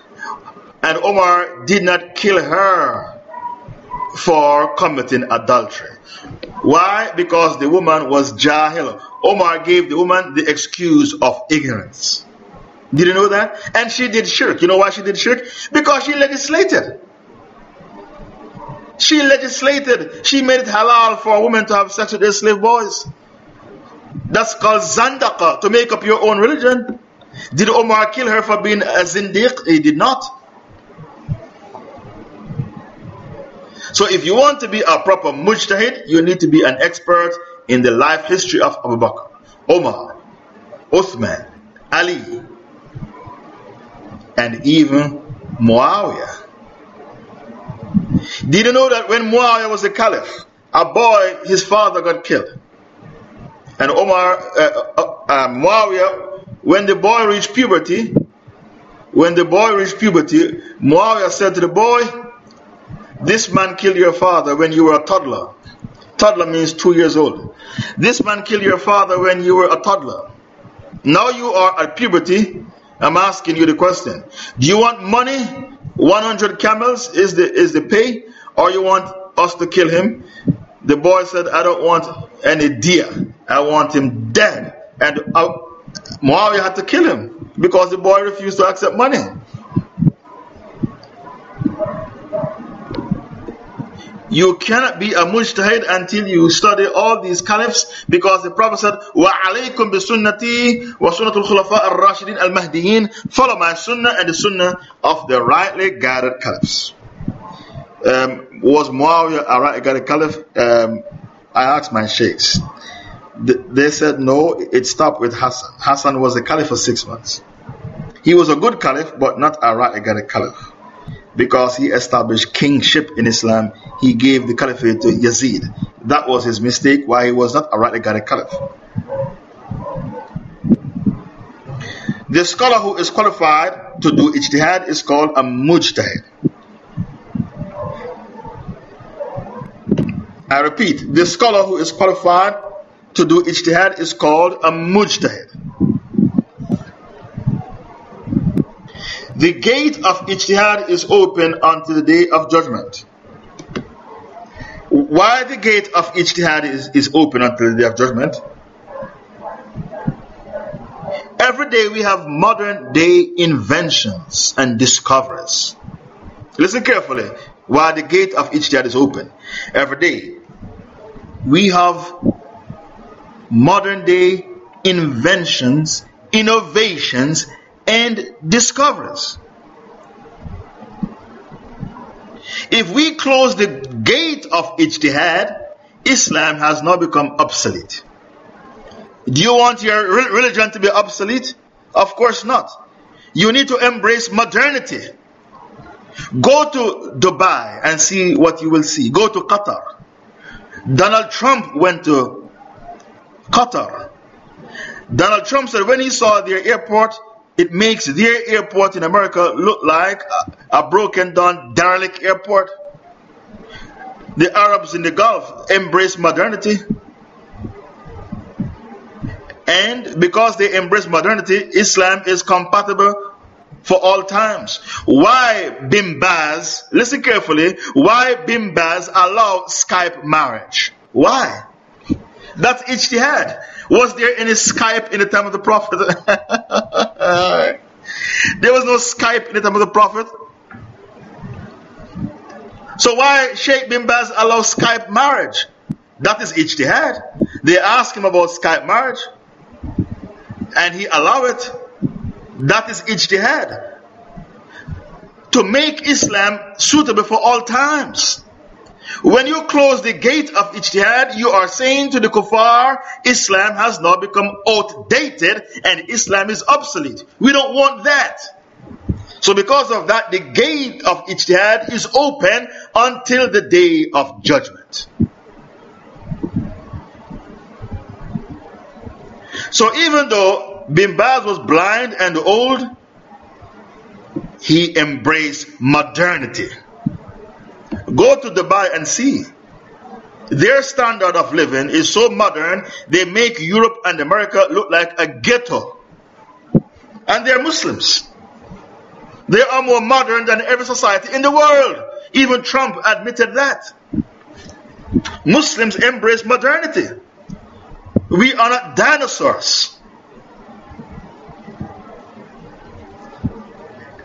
And Omar did not kill her for committing adultery. Why? Because the woman was jahil. Omar gave the woman the excuse of ignorance. Did you know that? And she did shirk. You know why she did shirk? Because she legislated. She legislated. She made it halal for a woman to have sex with their slave boys. That's called zandaka, to make up your own religion. Did Omar kill her for being a zindiq? He did not. So if you want to be a proper mujtahid, you need to be an expert in the life history of Abu Bakr, Omar, Uthman, Ali, and even Muawiyah. Did you know that when Muawiyah was the caliph, a boy, his father got killed? And Omar, uh, uh, uh, Muawiyah, when the boy reached puberty, when the boy reached puberty, Muawiyah said to the boy, this man killed your father when you were a toddler. Toddler means two years old. This man killed your father when you were a toddler. Now you are at puberty. I'm asking you the question. Do you want money? 100 camels is the, is the pay? Or you want us to kill him? The boy said, I don't want any deer. I want him dead. And uh, Muawiyah had to kill him because the boy refused to accept money. You cannot be a mujtahid until you study all these caliphs because the Prophet said, وَعَلَيْكُمْ بِسُنَّتِي وَسُنَّةُ الْخُلَفَاءِ الرَّاشِدِينَ الْمَهْدِيِّينَ Follow my sunnah and the sunnah of the rightly guided caliphs. Um, was Muawiyah a rightly guided caliph? Um, I asked my sheikhs. They said no, it stopped with Hassan. Hassan was a caliph for six months. He was a good caliph, but not a rightly guided caliph because he established kingship in Islam, he gave the caliphate to Yazid. That was his mistake, why he was not a guided caliph. The scholar who is qualified to do ijtihad is called a mujtahid. I repeat, the scholar who is qualified to do ijtihad is called a mujtahid. The gate of ijtihad is open until the day of judgment. Why the gate of ijtihad is, is open until the day of judgment? Every day we have modern day inventions and discoveries. Listen carefully. Why the gate of ijtihad is open. Every day we have modern day inventions, innovations, and discoveries. If we close the gate of ijtihad, Islam has now become obsolete. Do you want your religion to be obsolete? Of course not. You need to embrace modernity. Go to Dubai and see what you will see. Go to Qatar. Donald Trump went to Qatar. Donald Trump said when he saw their airport, it makes their airport in America look like a, a broken down, derelict airport. The Arabs in the Gulf embrace modernity. And because they embrace modernity, Islam is compatible for all times. Why Bin Baz, listen carefully, why Bin Baz allow Skype marriage? Why? That's ijtihad. Was there any Skype in the time of the Prophet? there was no Skype in the time of the Prophet. So why Sheikh bin Baz allow Skype marriage? That is ijtihad. They ask him about Skype marriage and he allow it. That is ijtihad. To make Islam suitable for all times. When you close the gate of ijtihad, you are saying to the kuffar, Islam has now become outdated and Islam is obsolete. We don't want that. So because of that, the gate of ijtihad is open until the day of judgment. So even though Bin Baz was blind and old, he embraced modernity. Go to Dubai and see. Their standard of living is so modern, they make Europe and America look like a ghetto. And they're Muslims. They are more modern than every society in the world. Even Trump admitted that. Muslims embrace modernity. We are not dinosaurs.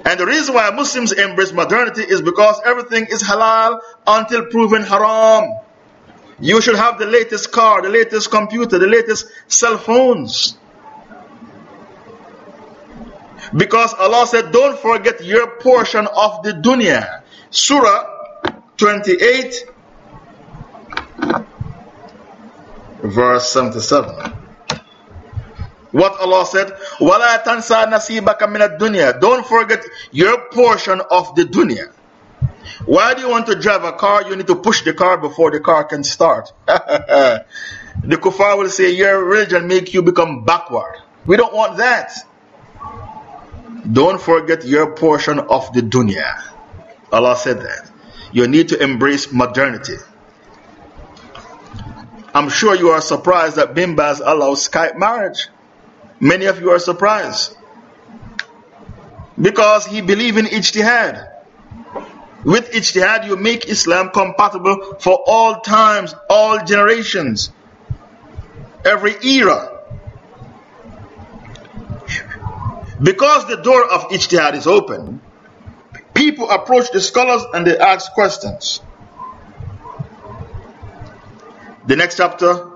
And the reason why Muslims embrace modernity is because everything is halal until proven haram. You should have the latest car, the latest computer, the latest cell phones. Because Allah said, Don't forget your portion of the dunya. Surah 28, verse 77. What Allah said, وَلَا تَنْسَى نَصِيبَكَ مِنَ الدُّنْيا Don't forget your portion of the dunya. Why do you want to drive a car? You need to push the car before the car can start. the kuffar will say, your religion make you become backward. We don't want that. Don't forget your portion of the dunya. Allah said that. You need to embrace modernity. I'm sure you are surprised that Bin Baz allow Skype marriage. Many of you are surprised. Because he believed in ijtihad. With ijtihad, you make Islam compatible for all times, all generations, every era. Because the door of ijtihad is open, people approach the scholars and they ask questions. The next chapter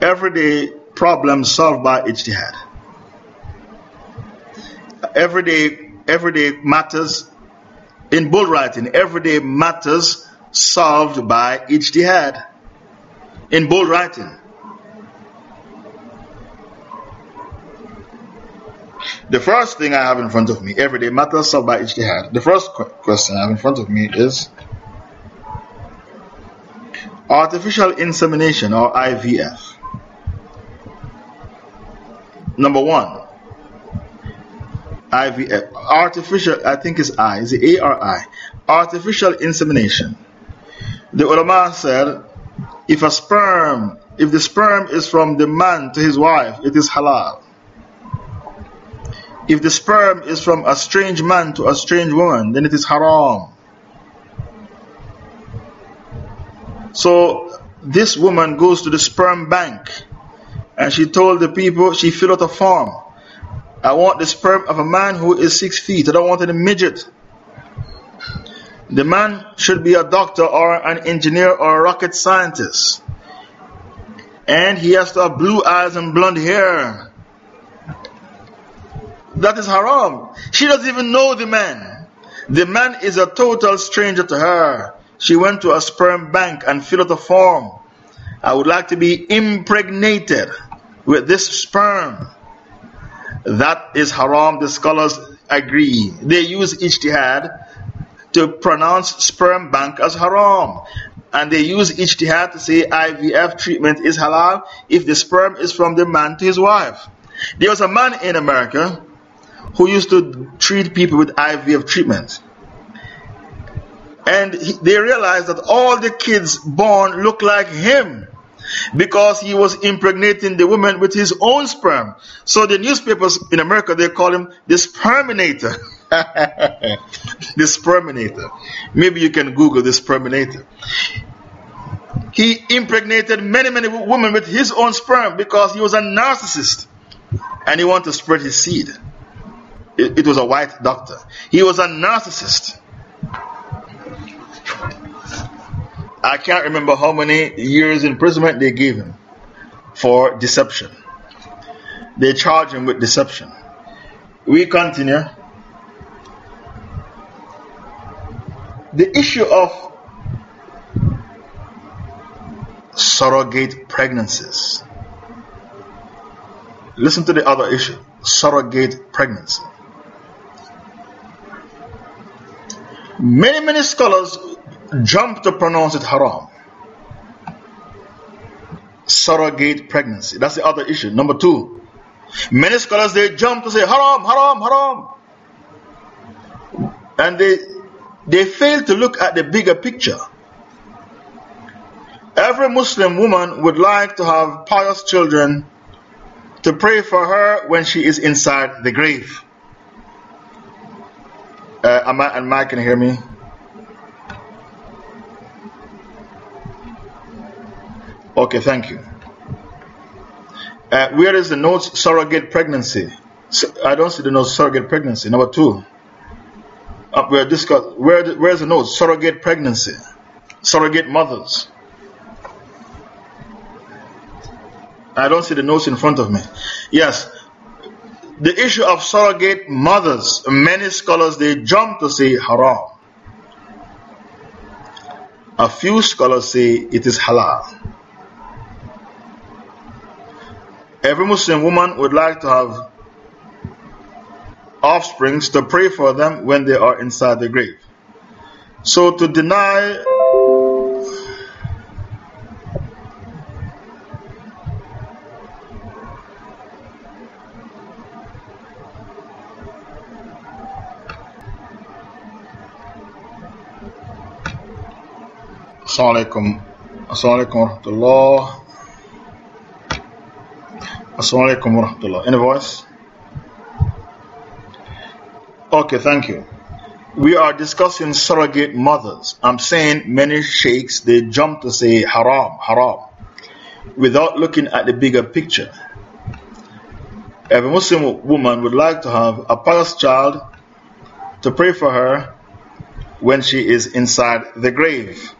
everyday problems solved by ijtihad. Everyday, everyday matters in bold writing, everyday matters solved by ijtihad. In bold writing. The first thing I have in front of me, everyday matters solved by ijtihad. The first question I have in front of me is artificial insemination or IVF. Number one, IVF, uh, artificial, I think it's I, is it A or I? Artificial insemination. The ulama said, if a sperm, if the sperm is from the man to his wife, it is halal. If the sperm is from a strange man to a strange woman, then it is haram. So this woman goes to the sperm bank and she told the people, she filled out a form. I want the sperm of a man who is six feet. I don't want any midget. The man should be a doctor or an engineer or a rocket scientist. And he has to have blue eyes and blonde hair. That is haram. She doesn't even know the man. The man is a total stranger to her. She went to a sperm bank and filled out a form. I would like to be impregnated with this sperm. That is haram. The scholars agree. They use ijtihad to pronounce sperm bank as haram. And they use ijtihad to say IVF treatment is halal if the sperm is from the man to his wife. There was a man in America who used to treat people with IVF treatment. And he, they realized that all the kids born look like him because he was impregnating the woman with his own sperm. So the newspapers in America, they call him the sperminator. the sperminator. Maybe you can Google the sperminator. He impregnated many, many women with his own sperm because he was a narcissist and he wanted to spread his seed. It, it was a white doctor. He was a narcissist. I can't remember how many years imprisonment they gave him for deception. They charge him with deception. We continue. The issue of surrogate pregnancies. Listen to the other issue surrogate pregnancy. Many, many scholars jump to pronounce it haram. Surrogate pregnancy. That's the other issue. Number two. Many scholars they jump to say haram, haram, haram. And they they fail to look at the bigger picture. Every Muslim woman would like to have pious children to pray for her when she is inside the grave. Uh, am I, and Mike can hear me? Okay, thank you. Uh, where is the note surrogate pregnancy? So, I don't see the note surrogate pregnancy. Number two. Uh, we're discuss, where, where's the note surrogate pregnancy? Surrogate mothers. I don't see the notes in front of me. Yes, the issue of surrogate mothers, many scholars they jump to say haram. A few scholars say it is halal. Every Muslim woman would like to have offsprings to pray for them when they are inside the grave. So to deny Assalamu alaikum. Assalamu alaikum wa rahmatullah. Assalamu alaikum wa rahmatullah. Any voice? Okay, thank you. We are discussing surrogate mothers. I'm saying many sheikhs, they jump to say haram, haram, without looking at the bigger picture. Every Muslim woman would like to have a pious child to pray for her when she is inside the grave.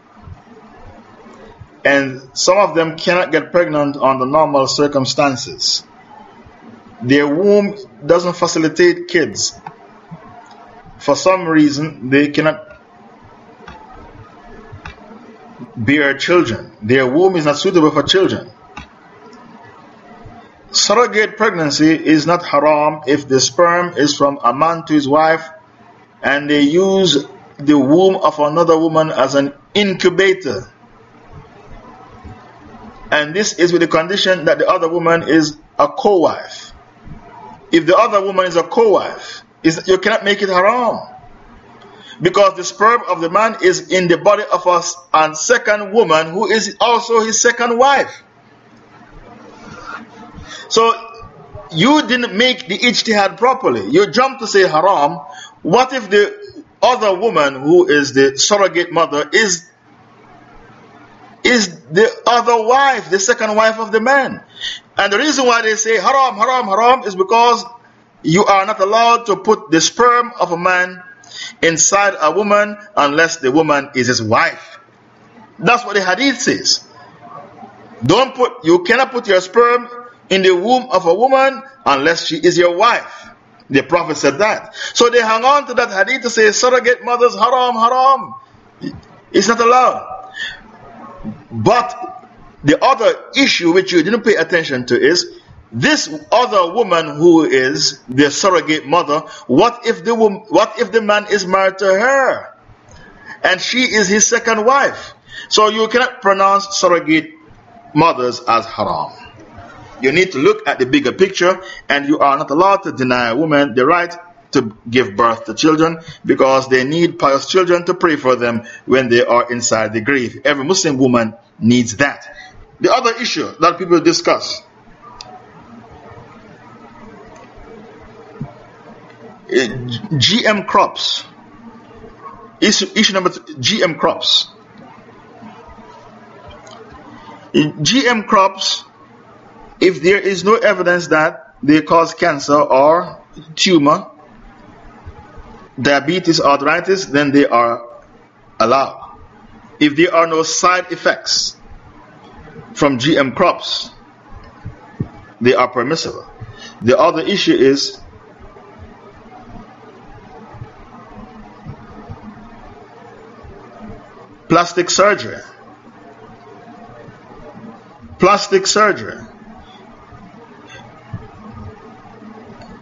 And some of them cannot get pregnant under normal circumstances. Their womb doesn't facilitate kids. For some reason, they cannot bear children. Their womb is not suitable for children. Surrogate pregnancy is not haram if the sperm is from a man to his wife and they use the womb of another woman as an incubator. And this is with the condition that the other woman is a co wife. If the other woman is a co wife, you cannot make it haram. Because the sperm of the man is in the body of a second woman who is also his second wife. So you didn't make the ijtihad properly. You jumped to say haram. What if the other woman who is the surrogate mother is is the other wife, the second wife of the man. And the reason why they say haram, haram, haram is because you are not allowed to put the sperm of a man inside a woman unless the woman is his wife. That's what the hadith says. Don't put, you cannot put your sperm in the womb of a woman unless she is your wife. The Prophet said that. So they hang on to that hadith to say surrogate mothers haram, haram. It's not allowed. But the other issue which you didn't pay attention to is this other woman who is the surrogate mother, what if the, what if the man is married to her? And she is his second wife. So you cannot pronounce surrogate mothers as haram. You need to look at the bigger picture, and you are not allowed to deny a woman the right to give birth to children because they need pious children to pray for them when they are inside the grave. Every Muslim woman needs that. The other issue that people discuss GM crops. Issue, issue number GM crops. GM crops, if there is no evidence that they cause cancer or tumor, diabetes, arthritis, then they are allowed. If there are no side effects from GM crops, they are permissible. The other issue is Plastic surgery. Plastic surgery.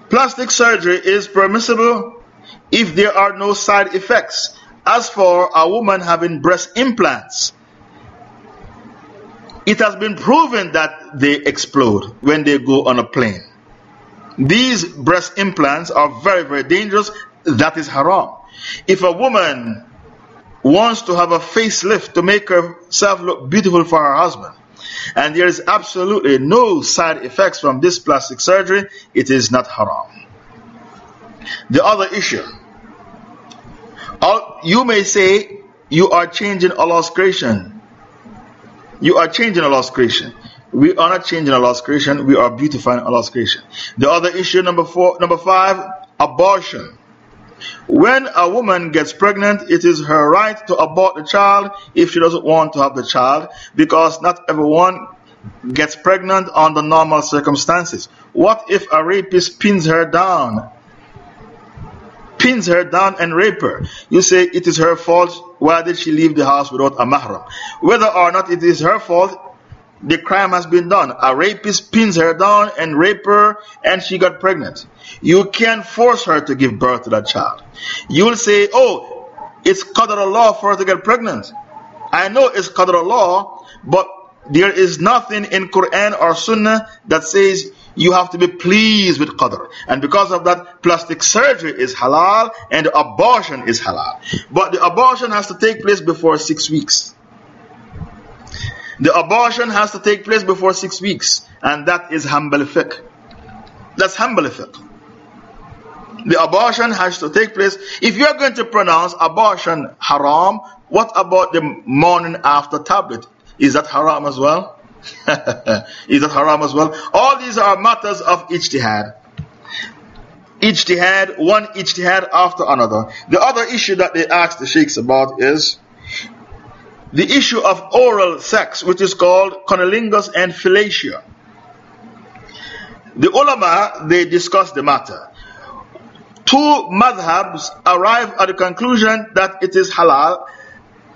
Plastic surgery is permissible if there are no side effects. As for a woman having breast implants, it has been proven that they explode when they go on a plane. These breast implants are very, very dangerous. That is haram. If a woman wants to have a facelift to make herself look beautiful for her husband. And there is absolutely no side effects from this plastic surgery. It is not haram. The other issue. Uh, you may say you are changing Allah's creation. You are changing Allah's creation. We are not changing Allah's creation. We are beautifying Allah's creation. The other issue, number four, number five, abortion. When a woman gets pregnant, it is her right to abort the child if she doesn't want to have the child because not everyone gets pregnant under normal circumstances. What if a rapist pins her down? Pins her down and rape her. You say it is her fault. Why did she leave the house without a mahram? Whether or not it is her fault, the crime has been done. A rapist pins her down and rape her and she got pregnant. You can't force her to give birth to that child. You'll say, oh, it's qadr law for her to get pregnant. I know it's qadr law, but there is nothing in Quran or Sunnah that says you have to be pleased with qadr. And because of that, plastic surgery is halal and abortion is halal. But the abortion has to take place before six weeks. The abortion has to take place before six weeks, and that is Hanbali fiqh. That's Hanbali fiqh. The abortion has to take place. If you're going to pronounce abortion haram, what about the morning after tablet? Is that haram as well? is that haram as well? All these are matters of ijtihad. Ijtihad, one ijtihad after another. The other issue that they asked the sheikhs about is the issue of oral sex, which is called cunnilingus and fellatio. The ulama, they discuss the matter. Two madhabs arrive at the conclusion that it is halal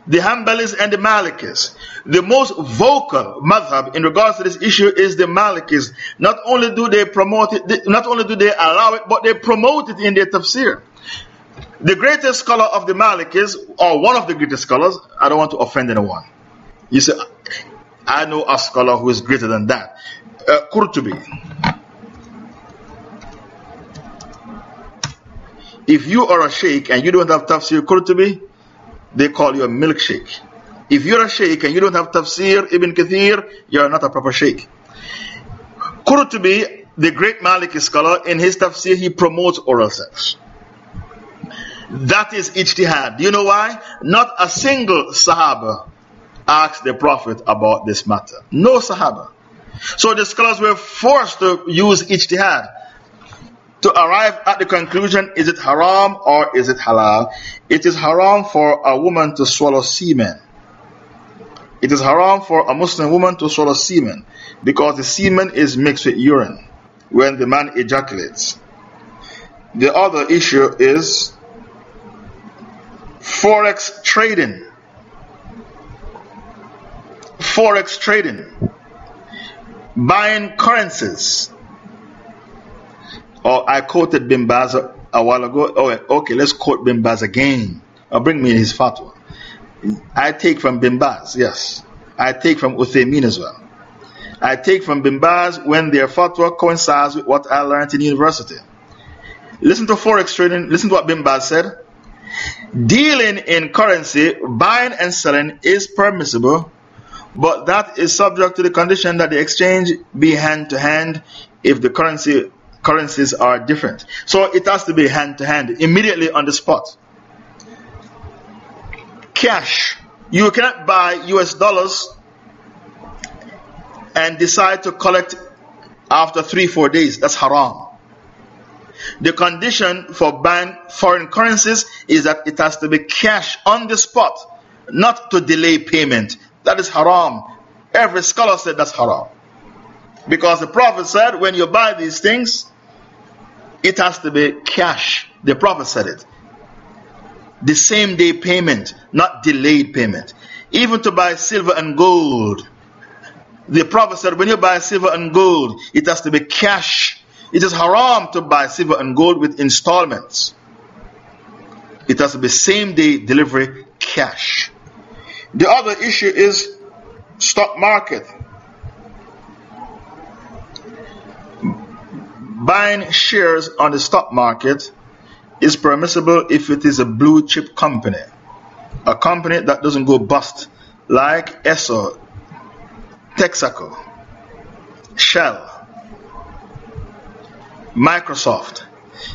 the Hanbalis and the Malikis. The most vocal madhab in regards to this issue is the Malikis. Not only do they promote it, not only do they allow it, but they promote it in their tafsir. The greatest scholar of the Malikis, or one of the greatest scholars, I don't want to offend anyone. You say, I know a scholar who is greater than that. Uh, Qurtubi. If you are a sheikh and you don't have tafsir Qurtubi, they call you a milkshake. If you're a sheikh and you don't have tafsir Ibn Kathir, you're not a proper sheikh. Qurtubi, the great Maliki scholar, in his tafsir, he promotes oral sex. That is ijtihad. Do you know why? Not a single Sahaba asked the Prophet about this matter. No Sahaba. So the scholars were forced to use ijtihad to arrive at the conclusion is it haram or is it halal? It is haram for a woman to swallow semen. It is haram for a Muslim woman to swallow semen because the semen is mixed with urine when the man ejaculates. The other issue is forex trading. Forex trading. Buying currencies or I quoted Bin Baz a while ago. Oh, okay, let's quote Bin Baz again. Or bring me his fatwa. I take from Bin Baz, yes. I take from Uthaymeen as well. I take from Bin Baz when their fatwa coincides with what I learned in university. Listen to Forex trading, listen to what Bin Baz said. Dealing in currency, buying and selling is permissible, but that is subject to the condition that the exchange be hand to hand if the currency currencies are different. So it has to be hand to hand, immediately on the spot. Cash. You cannot buy US dollars and decide to collect after three, four days. That's haram. The condition for buying foreign currencies is that it has to be cash on the spot, not to delay payment. That is haram. Every scholar said that's haram. Because the Prophet said, when you buy these things, it has to be cash. The Prophet said it. The same day payment, not delayed payment. Even to buy silver and gold. The Prophet said, when you buy silver and gold, it has to be cash. It is haram to buy silver and gold with installments. It has to be same day delivery cash. The other issue is stock market. Buying shares on the stock market is permissible if it is a blue chip company, a company that doesn't go bust, like Esso, Texaco, Shell, Microsoft.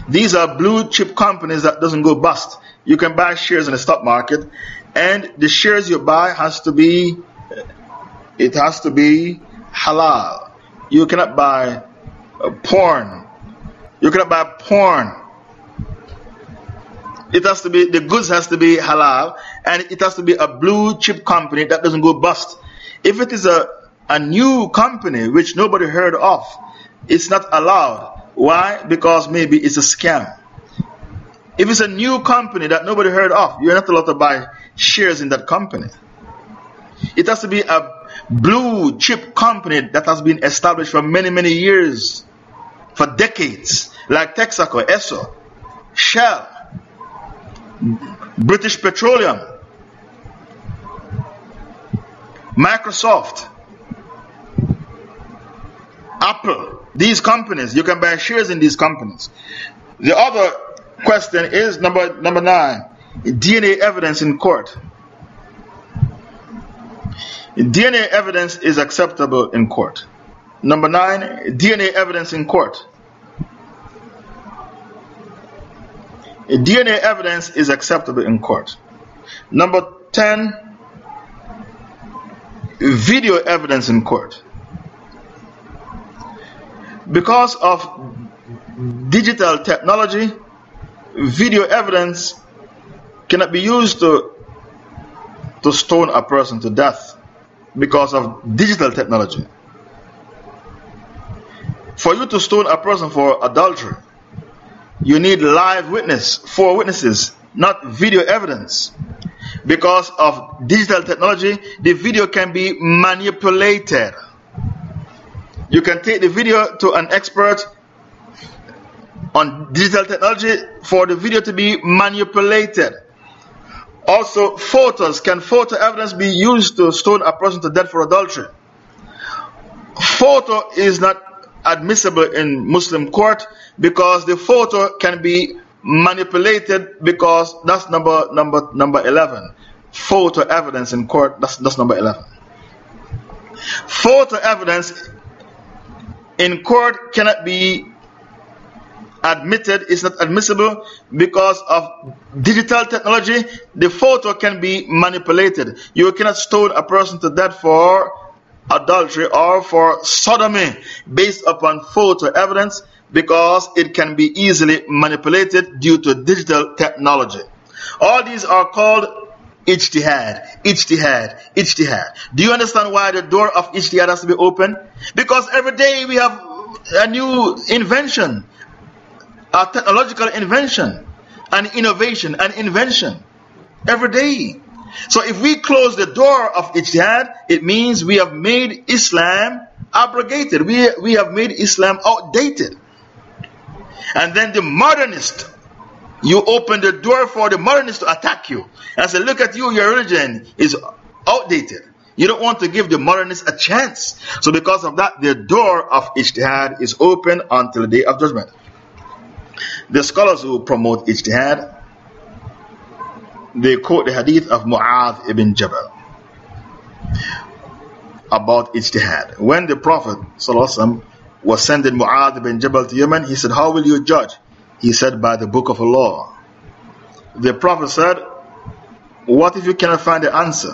These are blue chip companies that doesn't go bust. You can buy shares in the stock market, and the shares you buy has to be, it has to be halal. You cannot buy uh, porn. You cannot buy porn. It has to be, the goods has to be halal and it has to be a blue chip company that doesn't go bust. If it is a, a new company which nobody heard of, it's not allowed. Why? Because maybe it's a scam. If it's a new company that nobody heard of, you're not allowed to buy shares in that company. It has to be a blue chip company that has been established for many, many years, for decades, like Texaco, Esso, Shell, British Petroleum, Microsoft, Apple, these companies, you can buy shares in these companies. The other question is number, number nine DNA evidence in court. DNA evidence is acceptable in court. Number nine, DNA evidence in court. DNA evidence is acceptable in court. Number 10, video evidence in court. Because of digital technology, video evidence cannot be used to, to stone a person to death because of digital technology. For you to stone a person for adultery, you need live witness, four witnesses, not video evidence. Because of digital technology, the video can be manipulated. You can take the video to an expert on digital technology for the video to be manipulated. Also, photos. Can photo evidence be used to stone a person to death for adultery? Photo is not admissible in Muslim court because the photo can be manipulated because that's number number number 11 photo evidence in court that's that's number 11 photo evidence in court cannot be admitted is not admissible because of digital technology. The photo can be manipulated. You cannot stone a person to death for adultery or for sodomy based upon photo evidence because it can be easily manipulated due to digital technology. All these are called ijtihad, ijtihad, ijtihad. Do you understand why the door of ijtihad has to be open? Because every day we have a new invention, a technological invention, an innovation, an invention. Every day. So if we close the door of ijtihad, it means we have made Islam abrogated. We, we have made Islam outdated. And then the modernist, you open the door for the modernist to attack you and say, Look at you, your religion is outdated. You don't want to give the modernist a chance. So, because of that, the door of ijtihad is open until the day of judgment. The scholars who promote ijtihad they quote the hadith of Mu'adh ibn Jabal about ijtihad. When the Prophet was sending Mu'adh ibn Jabal to Yemen, he said, How will you judge? He said, By the book of Allah. The Prophet said, What if you cannot find the answer?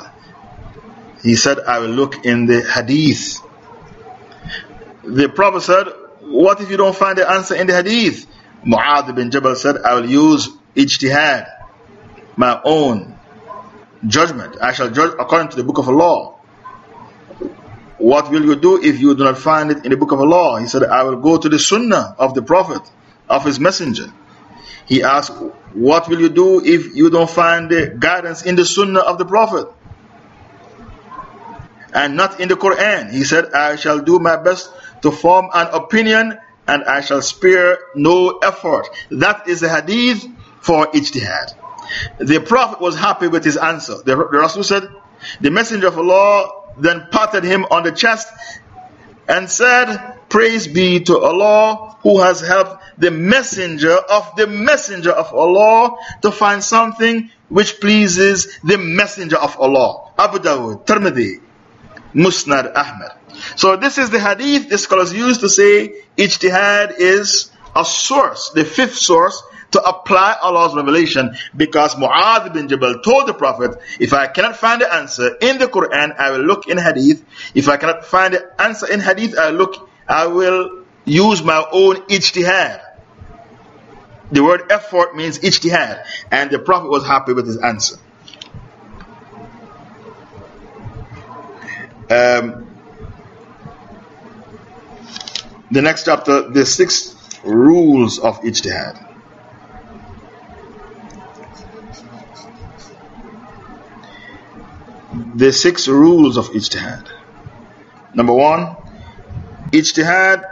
He said, I will look in the hadith. The Prophet said, What if you don't find the answer in the hadith? Mu'adh ibn Jabal said, I will use ijtihad my own judgment. I shall judge according to the book of law. What will you do if you do not find it in the book of law? He said, I will go to the sunnah of the Prophet, of his messenger. He asked, What will you do if you don't find the guidance in the sunnah of the Prophet? And not in the Quran. He said, I shall do my best to form an opinion and I shall spare no effort. That is the hadith for ijtihad. The Prophet was happy with his answer. The, the Rasul said, The Messenger of Allah then patted him on the chest and said, Praise be to Allah who has helped the messenger of the messenger of Allah to find something which pleases the messenger of Allah. Abu Dawud, Tirmidhi, Musnad Ahmad. So this is the hadith the scholars use to say ijtihad is a source, the fifth source to apply Allah's revelation because Mu'adh bin Jabal told the Prophet, if I cannot find the answer in the Quran, I will look in Hadith. If I cannot find the answer in Hadith, I look, I will use my own ijtihad. The word effort means ijtihad. And the Prophet was happy with his answer. Um, the next chapter, the six rules of ijtihad. The six rules of ijtihad. Number one, ijtihad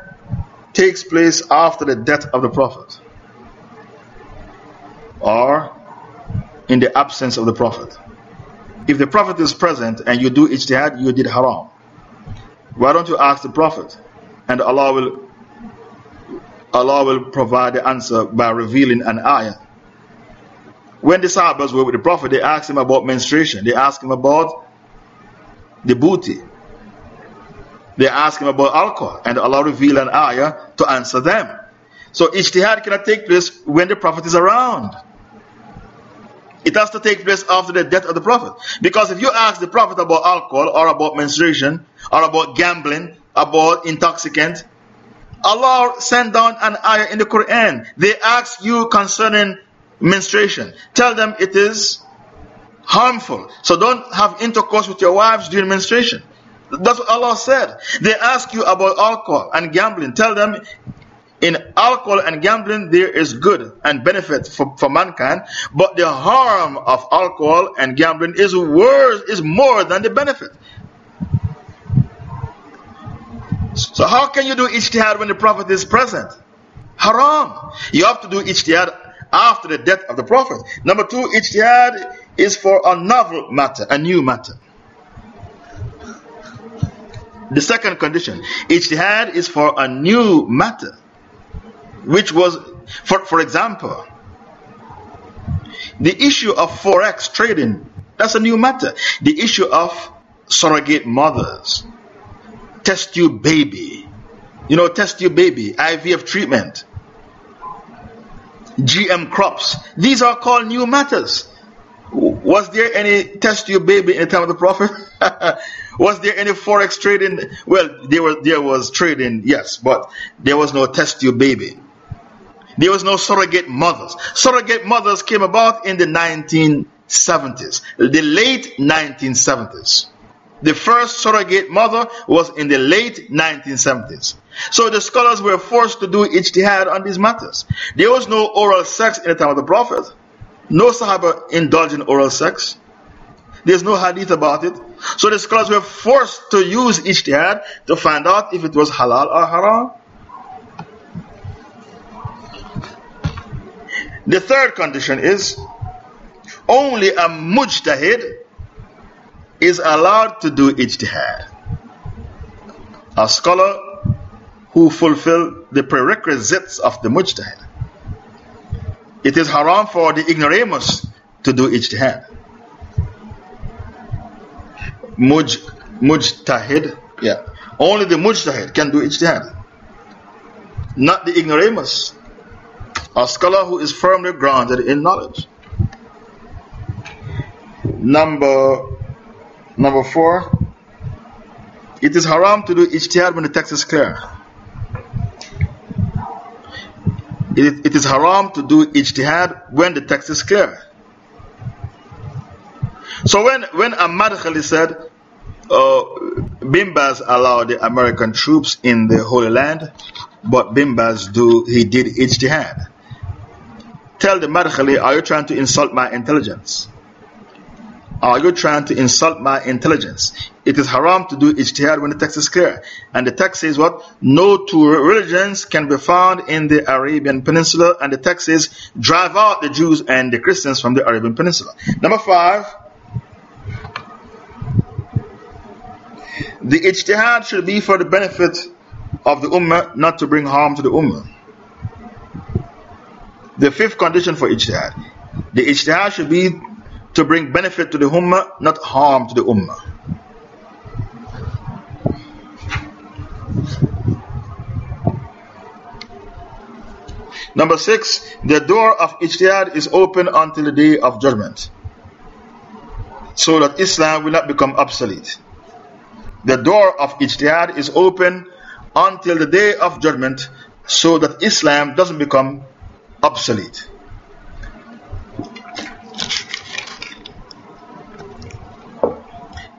takes place after the death of the Prophet or in the absence of the Prophet. If the Prophet is present and you do ijtihad, you did haram. Why don't you ask the Prophet? And Allah will, Allah will provide the answer by revealing an ayah. When the Sahabas were with the Prophet, they asked him about menstruation. They asked him about the booty. They asked him about alcohol, and Allah revealed an ayah to answer them. So ijtihad cannot take place when the Prophet is around. It has to take place after the death of the Prophet. Because if you ask the Prophet about alcohol, or about menstruation, or about gambling, about intoxicant, Allah sent down an ayah in the Quran. They ask you concerning menstruation. Tell them it is harmful. So don't have intercourse with your wives during menstruation. That's what Allah said. They ask you about alcohol and gambling. Tell them in alcohol and gambling there is good and benefit for, for mankind, but the harm of alcohol and gambling is worse, is more than the benefit. So how can you do ijtihad when the Prophet is present? Haram. You have to do ijtihad after the death of the Prophet. Number two, ijtihad is for a novel matter, a new matter. The second condition, ijtihad is for a new matter, which was, for, for example, the issue of forex trading, that's a new matter. The issue of surrogate mothers, test tube baby, you know, test tube baby, IVF treatment, GM crops. These are called new matters. Was there any test tube baby in the time of the Prophet? Was there any forex trading? Well, there was, there was trading, yes, but there was no test tube baby. There was no surrogate mothers. Surrogate mothers came about in the 1970s, the late 1970s. The first surrogate mother was in the late 1970s. So the scholars were forced to do ijtihad on these matters. There was no oral sex in the time of the Prophet. No Sahaba indulged in oral sex. There's no hadith about it. So the scholars were forced to use ijtihad to find out if it was halal or haram. The third condition is only a mujtahid is allowed to do ijtihad. A scholar who fulfill the prerequisites of the mujtahid. It is haram for the ignoramus to do ijtihad. Muj, mujtahid, yeah. Only the mujtahid can do ijtihad. Not the ignoramus. A scholar who is firmly grounded in knowledge. Number, number four, it is haram to do ijtihad when the text is clear. It, it is haram to do ijtihad when the text is clear. So when, when a Madkhali said, uh, Bin allowed the American troops in the Holy Land, but Bin Baz do, he did ijtihad. Tell the Madkhali, are you trying to insult my intelligence? Are you trying to insult my intelligence? It is haram to do ijtihad when the text is clear. And the text says what? No two religions can be found in the Arabian Peninsula. And the text says, drive out the Jews and the Christians from the Arabian Peninsula. Number five, the ijtihad should be for the benefit of the ummah, not to bring harm to the ummah. The fifth condition for ijtihad. The ijtihad should be to bring benefit to the ummah, not harm to the ummah. Number six, the door of ijtihad is open until the day of judgment. So that Islam will not become obsolete. The door of ijtihad is open until the day of judgment so that Islam doesn't become obsolete.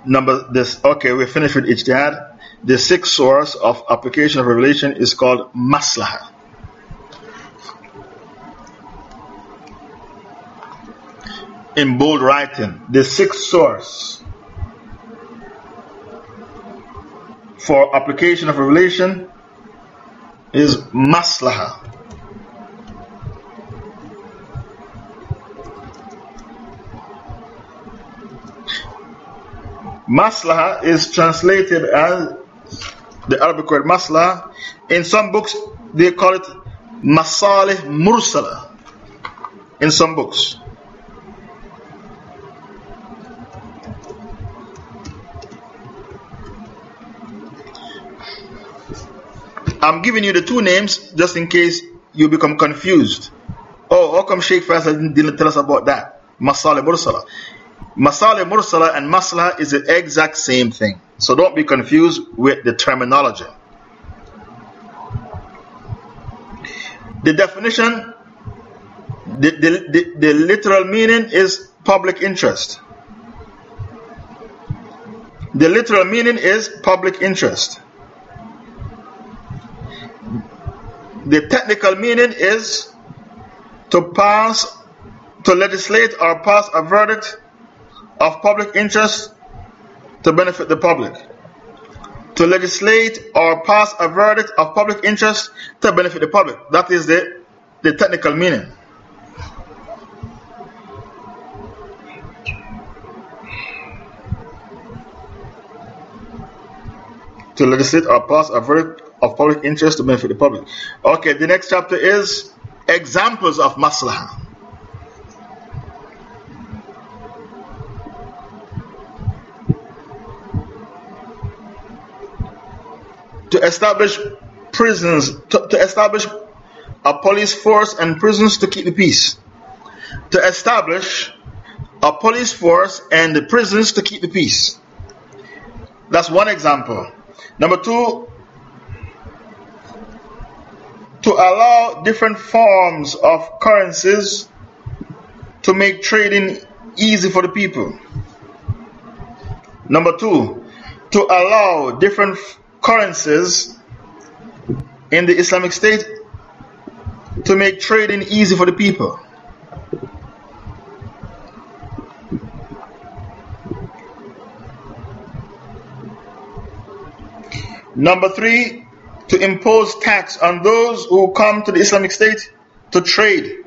Number this, okay, we finished with ijtihad. The sixth source of application of revelation is called maslaha. In bold writing, the sixth source for application of revelation is maslaha. Maslaha is translated as the Arabic word maslaha. In some books, they call it masalih mursala. In some books. I'm giving you the two names just in case you become confused. Oh, how come Sheikh Faisal didn't tell us about that? Masalih mursala. Masalih Mursala and Masla is the exact same thing. So don't be confused with the terminology. The definition, the, the, the, the literal meaning is public interest. The literal meaning is public interest. The technical meaning is to pass, to legislate or pass a verdict of public interest to benefit the public. To legislate or pass a verdict of public interest to benefit the public. That is the, the technical meaning. To legislate or pass a verdict of public interest to benefit the public. Okay, the next chapter is examples of maslahah. To establish prisons, to, to establish a police force and prisons to keep the peace. To establish a police force and the prisons to keep the peace. That's one example. Number two, to allow different forms of currencies to make trading easy for the people. Number two, to allow different currencies in the Islamic State to make trading easy for the people. Number three, to impose tax on those who come to the Islamic State to trade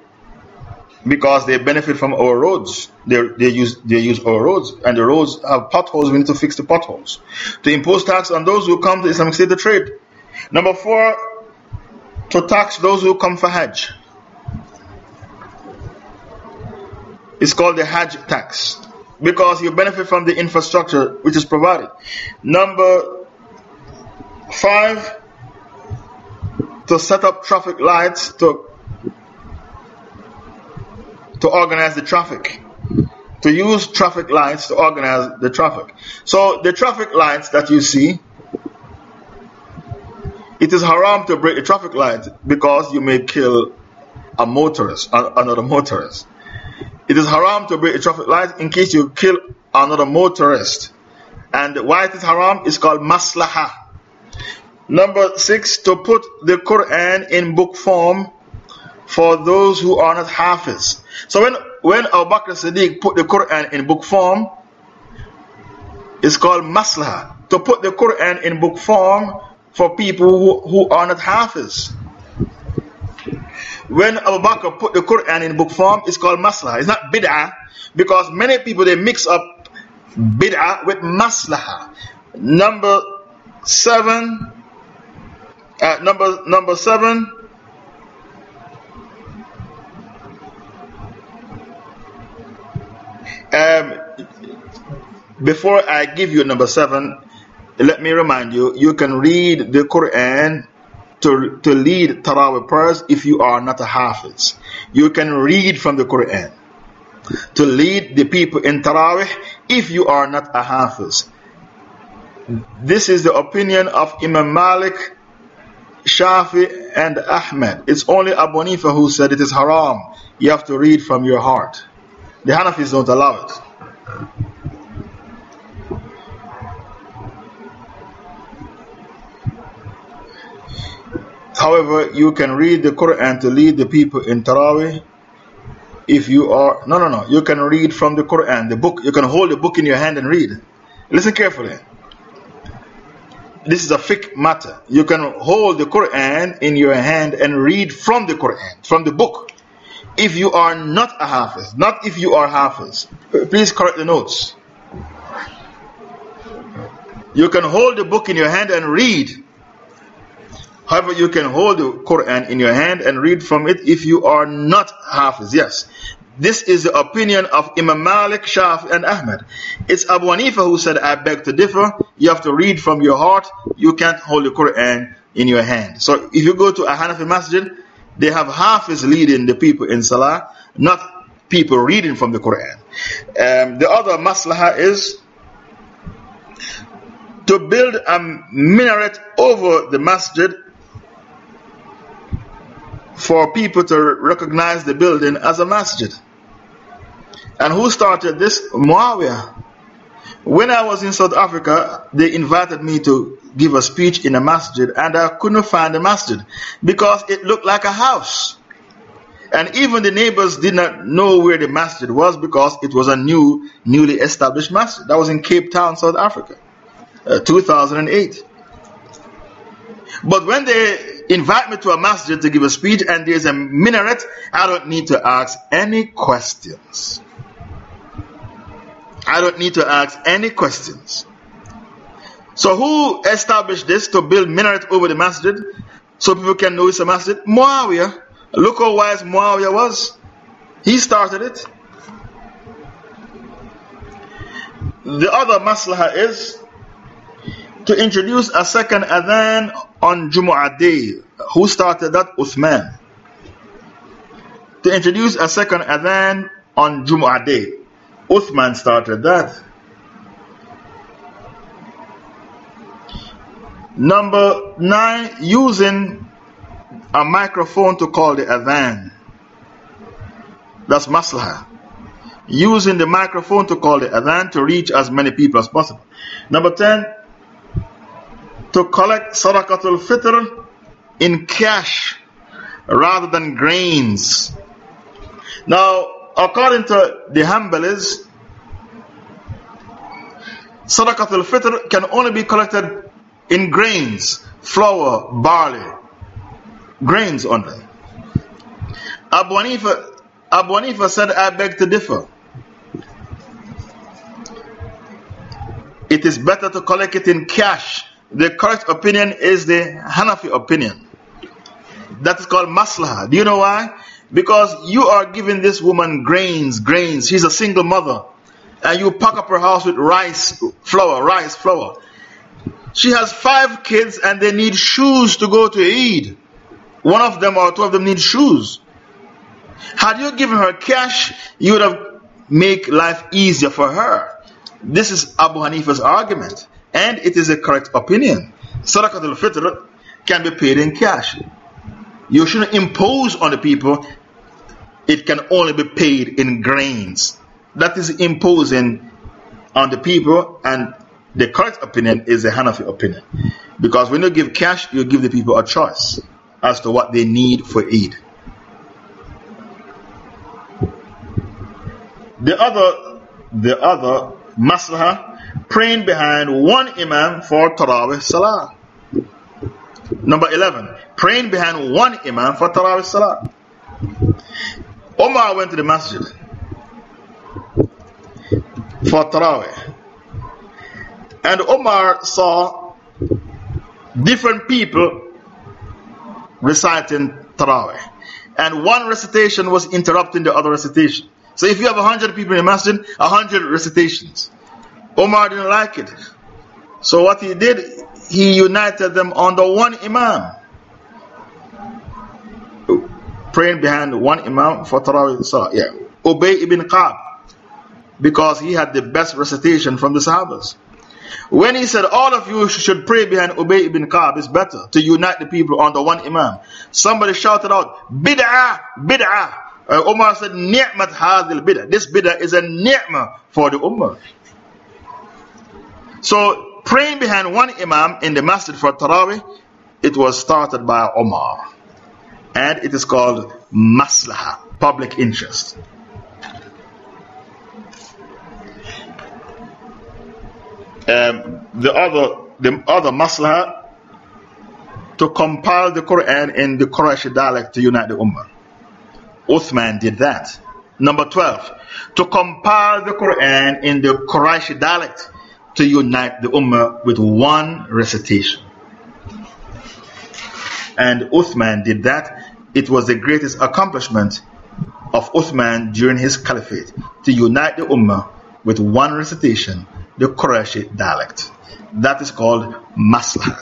because they benefit from our roads. They, they, use, they use our roads, and the roads have potholes. We need to fix the potholes. To impose tax on those who come to Islamic State to trade. Number four, to tax those who come for Hajj. It's called the Hajj tax because you benefit from the infrastructure which is provided. Number five, to set up traffic lights to to organize the traffic. To use traffic lights to organize the traffic. So, the traffic lights that you see, it is haram to break the traffic light because you may kill a motorist, another motorist. It is haram to break the traffic light in case you kill another motorist. And why it is haram is called maslaha. Number six, to put the Quran in book form for those who are not hafiz. So when, when Abu Bakr Siddiq put the Quran in book form, it's called maslaha. To put the Quran in book form for people who, who are not hafiz. When Abu Bakr put the Quran in book form, it's called maslaha. It's not bid'ah because many people they mix up bid'ah with maslaha. Number seven, uh, number number seven Um, before I give you number seven, let me remind you you can read the Quran to, to lead Taraweeh prayers if you are not a Hafiz. You can read from the Quran to lead the people in Taraweeh if you are not a Hafiz. This is the opinion of Imam Malik, Shafi, and Ahmed. It's only Abu Hanifa who said it is haram. You have to read from your heart. The Hanafis don't allow it. However, you can read the Quran to lead the people in Taraweeh if you are. No, no, no. You can read from the Quran, the book. You can hold the book in your hand and read. Listen carefully. This is a fiqh matter. You can hold the Quran in your hand and read from the Quran, from the book if you are not a Hafiz, not if you are Hafiz. Please correct the notes. You can hold the book in your hand and read. However, you can hold the Quran in your hand and read from it if you are not Hafiz. Yes. This is the opinion of Imam Malik, Shafi, and Ahmed. It's Abu Hanifa who said, I beg to differ. You have to read from your heart. You can't hold the Quran in your hand. So if you go to a Hanafi masjid, they have hafiz leading the people in Salah, not people reading from the Quran. Um, the other maslaha is to build a minaret over the masjid for people to recognize the building as a masjid. And who started this? Muawiyah. When I was in South Africa, they invited me to give a speech in a masjid, and I couldn't find a masjid because it looked like a house. And even the neighbors did not know where the masjid was because it was a new, newly established masjid. That was in Cape Town, South Africa, uh, 2008. But when they invite me to a masjid to give a speech and there's a minaret, I don't need to ask any questions. I don't need to ask any questions. So, who established this to build minaret over the masjid so people can know it's a masjid? Muawiyah. Look how wise Muawiyah was. He started it. The other maslaha is to introduce a second adhan on Jumu'ah day. Who started that? Uthman. To introduce a second adhan on Jumu'ah day. Uthman started that. Number nine, using a microphone to call the adhan. That's maslaha. Using the microphone to call the adhan to reach as many people as possible. Number 10, to collect sadaqatul fitr in cash rather than grains. Now, according to the Hanbalis, sadaqatul fitr can only be collected in grains, flour, barley, grains only. Abu Hanifa said, I beg to differ. It is better to collect it in cash. The correct opinion is the Hanafi opinion. That is called maslaha. Do you know why? Because you are giving this woman grains, grains. She's a single mother. And you pack up her house with rice, flour, rice, flour. She has five kids and they need shoes to go to Eid. One of them or two of them need shoes. Had you given her cash, you would have made life easier for her. This is Abu Hanifa's argument. And it is a correct opinion. Sadaqat al-Fitr can be paid in cash. You shouldn't impose on the people. It can only be paid in grains. That is imposing on the people and the correct opinion is the Hanafi opinion. Because when you give cash, you give the people a choice as to what they need for Eid. The other, the other maslaha, praying behind one imam for Tarawih Salah. Number 11, praying behind one imam for Tarawih Salah. Omar went to the masjid for Tarawih. And Omar saw different people reciting Tarawih. And one recitation was interrupting the other recitation. So if you have a hundred people in a masjid, a hundred recitations. Omar didn't like it. So what he did, he united them under one imam. Praying behind one imam for Tarawih Salah. Yeah. Ubay ibn Ka'b. Because he had the best recitation from the Sahabas. When he said, All of you should pray behind Ubay ibn Ka'b, it's better to unite the people under one Imam. Somebody shouted out, Bid'ah, Bid'ah. Uh, Umar said, Ni'mat hadil bid'ah. This bid'ah is a ni'mah for the Ummah. So, praying behind one Imam in the masjid for Taraweeh, it was started by Umar. And it is called maslaha, public interest. Um, the other the other maslaha to compile the Quran in the Quraysh dialect to unite the Ummah. Uthman did that. Number 12, to compile the Quran in the Quraysh dialect to unite the Ummah with one recitation. And Uthman did that. It was the greatest accomplishment of Uthman during his caliphate to unite the Ummah with one recitation the Qurayshi dialect. That is called Maslah.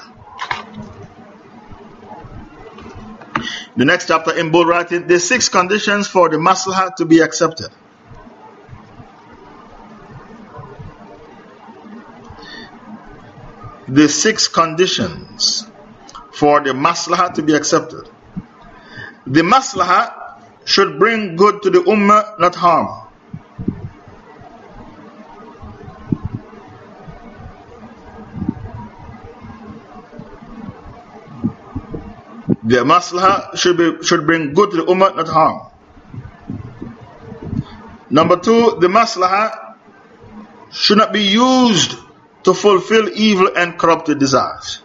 The next chapter in bold writing, the six conditions for the maslaha to be accepted. The six conditions for the maslaha to be accepted. The maslaha should bring good to the ummah, not harm. The maslaha should, be, should bring good to the ummah, not harm. Number two, the maslaha should not be used to fulfill evil and corrupted desires.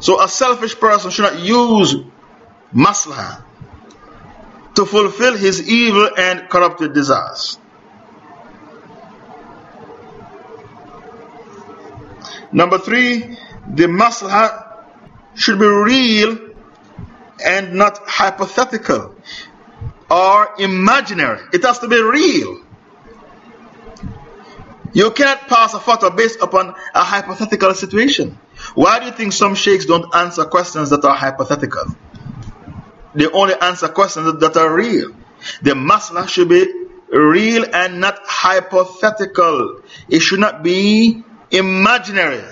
So a selfish person should not use maslaha to fulfill his evil and corrupted desires. Number three, the maslaha should be real and not hypothetical or imaginary. It has to be real. You cannot pass a fatwa based upon a hypothetical situation. Why do you think some sheikhs don't answer questions that are hypothetical? They only answer questions that are real. The masla should be real and not hypothetical. It should not be imaginary.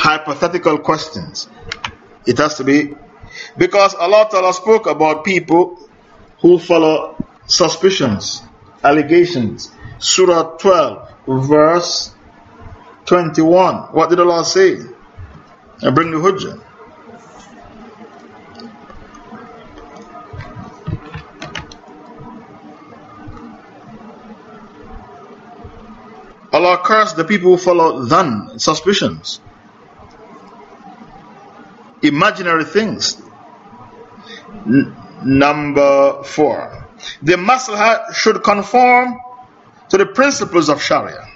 Hypothetical questions. It has to be because Allah Ta'ala spoke about people who follow suspicions, allegations. Surah 12, verse 21. What did Allah say? And bring the Hujjah. Allah cursed the people who follow dhan, suspicions imaginary things. Number four, the maslaha should conform to the principles of Sharia.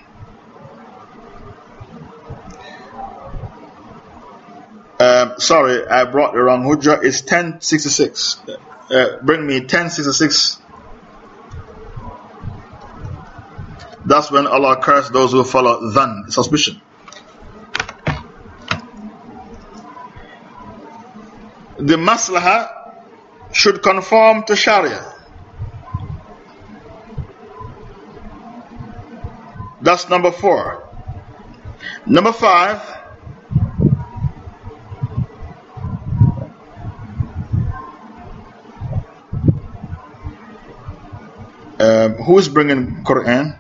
Um, sorry, I brought the wrong hujjah. It's 1066. Uh, bring me 1066. That's when Allah cursed those who follow dhan, suspicion. The maslaha should conform to Sharia. That's number four. Number five, um, who is bringing Quran?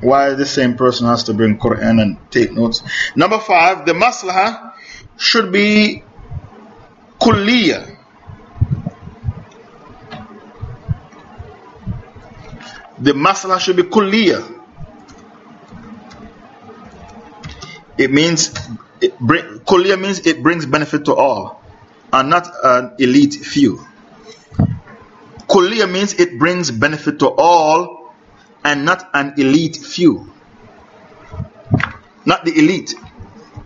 Why the same person has to bring Quran and take notes? Number five, the maslaha should be kulliya. The masala should be kulliya. It means, it kulliya means it brings benefit to all and not an elite few. Kulliya means it brings benefit to all and not an elite few. Not the elite,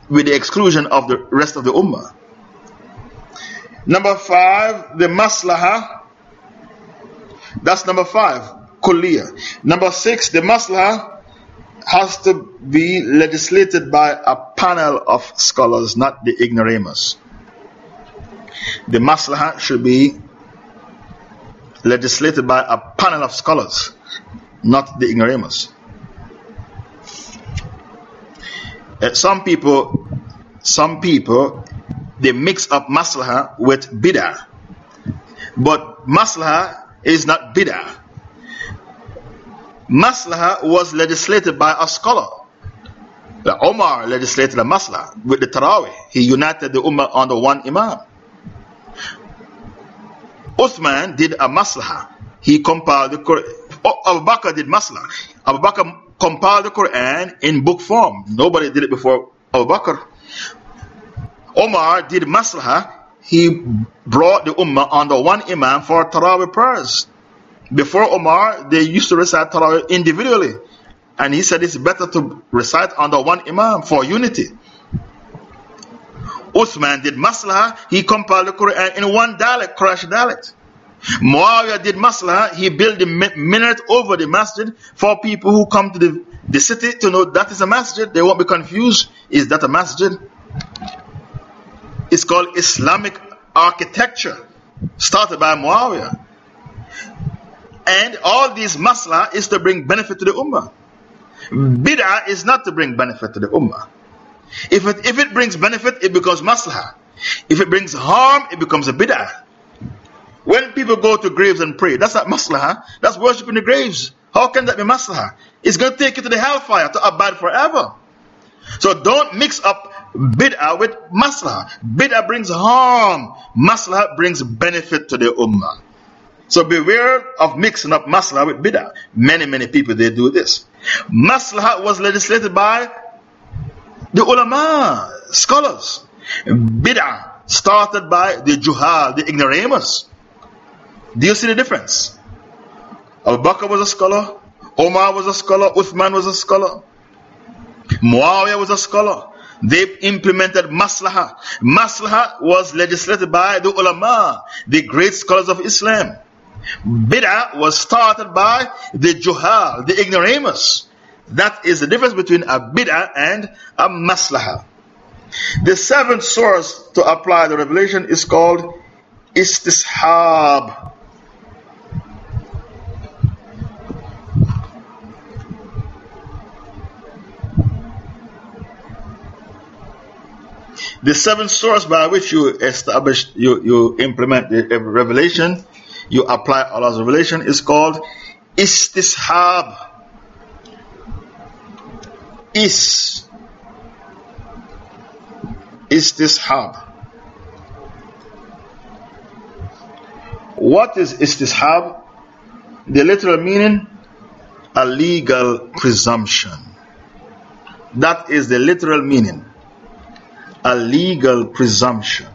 with the exclusion of the rest of the ummah. Number five, the maslaha. That's number five, kulliya. Number six, the maslaha has to be legislated by a panel of scholars, not the ignoramus. The maslaha should be legislated by a panel of scholars, not the ignoramus. Uh, some people, some people they mix up maslaha with bid'ah. But maslaha is not bid'ah. Maslaha was legislated by a scholar. The Omar legislated a maslaha with the Tarawih. He united the Ummah under one Imam. Uthman did a maslaha. He compiled the Quran. Abu Bakr did maslaha. Abu Bakr compiled the Quran in book form. Nobody did it before Abu Bakr. Omar did maslaha, he brought the ummah under one imam for Tarawih prayers. Before Omar, they used to recite Tarawih individually. And he said it's better to recite under one imam for unity. Uthman did maslaha, he compiled the Quran in one dialect, Quraysh dialect. Muawiyah did maslah, he built the minaret over the masjid for people who come to the, the city to know that is a masjid. They won't be confused. Is that a masjid? It's called Islamic architecture, started by Muawiyah. And all these maslah is to bring benefit to the ummah. Bid'ah is not to bring benefit to the ummah. If it, if it brings benefit, it becomes maslahah. If it brings harm, it becomes a bid'ah. When people go to graves and pray, that's not maslahah. That's worshiping the graves. How can that be maslahah? It's going to take you to the hellfire to abide forever. So don't mix up bid'ah with maslahah. Bid'ah brings harm. Maslahah brings benefit to the ummah. So beware of mixing up maslahah with bid'ah. Many, many people, they do this. Maslahah was legislated by the ulama, scholars. Bid'ah started by the juhal, the ignoramus. Do you see the difference? Abu Bakr was a scholar, Omar was a scholar, Uthman was a scholar, Muawiyah was a scholar. They implemented maslaha. Maslaha was legislated by the ulama, the great scholars of Islam. Bid'ah was started by the juhal, the ignoramus. That is the difference between a bid'ah and a maslaha. The seventh source to apply the revelation is called istishab. The seven source by which you establish, you, you implement the revelation, you apply Allah's revelation is called istishab. Is. Istishab. What is istishab? The literal meaning, a legal presumption. That is the literal meaning. A legal presumption.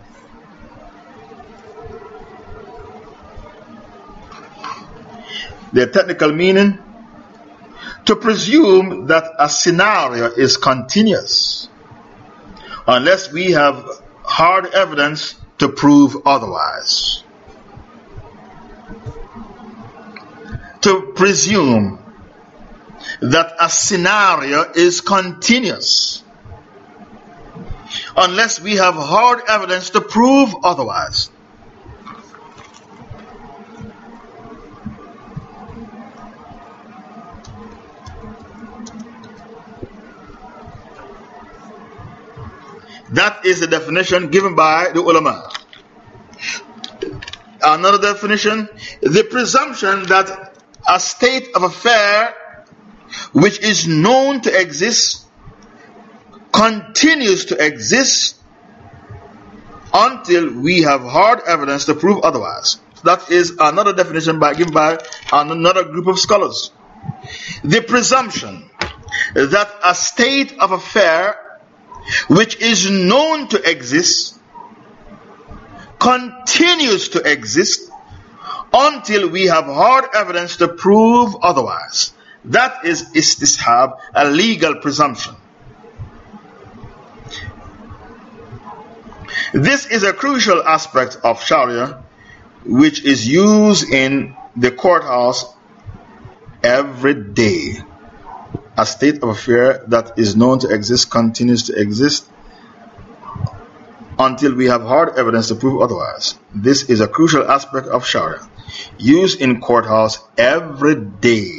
The technical meaning to presume that a scenario is continuous unless we have hard evidence to prove otherwise. To presume that a scenario is continuous unless we have hard evidence to prove otherwise. That is the definition given by the ulama. Another definition, the presumption that a state of affair which is known to exist continues to exist until we have hard evidence to prove otherwise. That is another definition by, given by another group of scholars. The presumption that a state of affair which is known to exist, continues to exist until we have hard evidence to prove otherwise. That is istishab, a legal presumption. This is a crucial aspect of Sharia which is used in the courthouse every day a state of affair that is known to exist continues to exist until we have hard evidence to prove otherwise. This is a crucial aspect of Sharia, used in courthouse every day.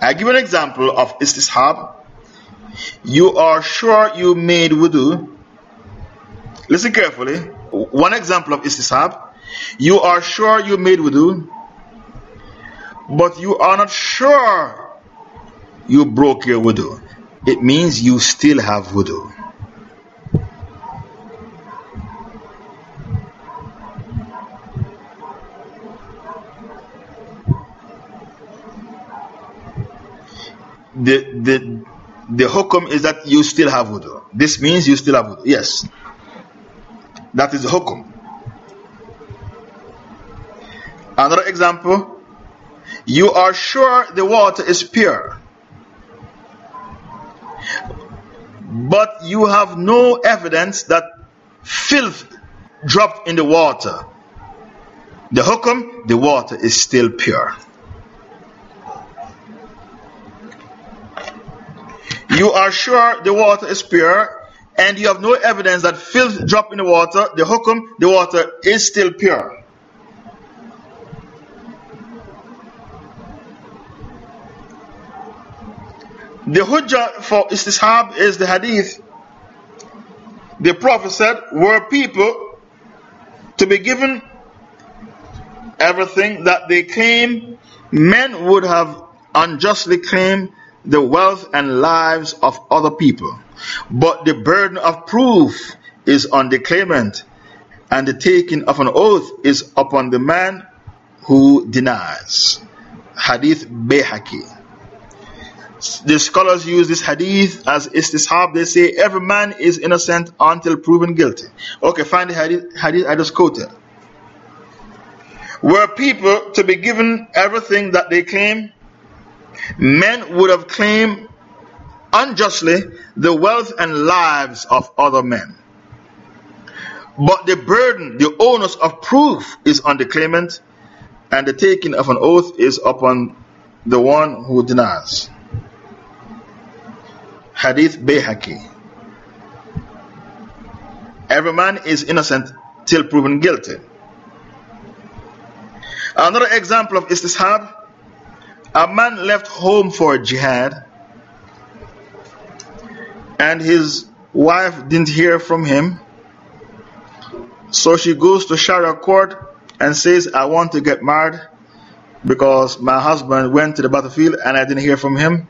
I give an example of istishab. You are sure you made wudu. Listen carefully. One example of istishab. You are sure you made wudu, but you are not sure you broke your wudu. It means you still have wudu. The, the, the hukum is that you still have wudu. This means you still have wudu. Yes. That is the hukum. Another example. You are sure the water is pure but you have no evidence that filth dropped in the water. The hukum, the water is still pure. You are sure the water is pure and you have no evidence that filth drop in the water, the hukum, the water is still pure. The hujjah for istishab is the hadith. The Prophet said, were people to be given everything that they claim, men would have unjustly claimed the wealth and lives of other people. But the burden of proof is on the claimant, and the taking of an oath is upon the man who denies. Hadith Bayhaqi. The scholars use this hadith as istishab. They say every man is innocent until proven guilty. Okay, find the hadith, hadith I just quoted. Were people to be given everything that they claim, men would have claimed unjustly the wealth and lives of other men. But the burden, the onus of proof is on the claimant, and the taking of an oath is upon the one who denies. Hadith Bayhaqi. Every man is innocent till proven guilty. Another example of istishab a man left home for jihad and his wife didn't hear from him. So she goes to Sharia court and says, I want to get married because my husband went to the battlefield and I didn't hear from him.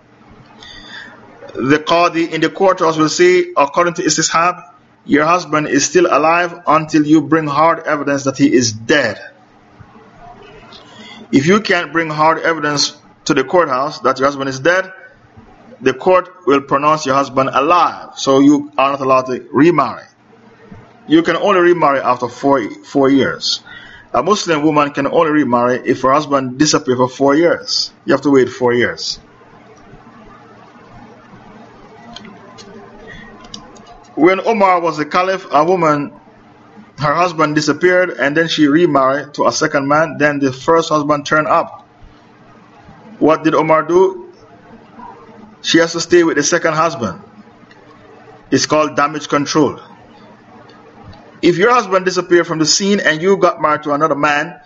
The Qadi in the courthouse will say, according to Istishab, your husband is still alive until you bring hard evidence that he is dead. If you can't bring hard evidence to the courthouse that your husband is dead, the court will pronounce your husband alive. So you are not allowed to remarry. You can only remarry after four, four years. A Muslim woman can only remarry if her husband disappears for four years. You have to wait four years. When Omar was the caliph, a woman, her husband disappeared and then she remarried to a second man. Then the first husband turned up. What did Omar do? She has to stay with the second husband. It's called damage control. If your husband disappeared from the scene and you got married to another man,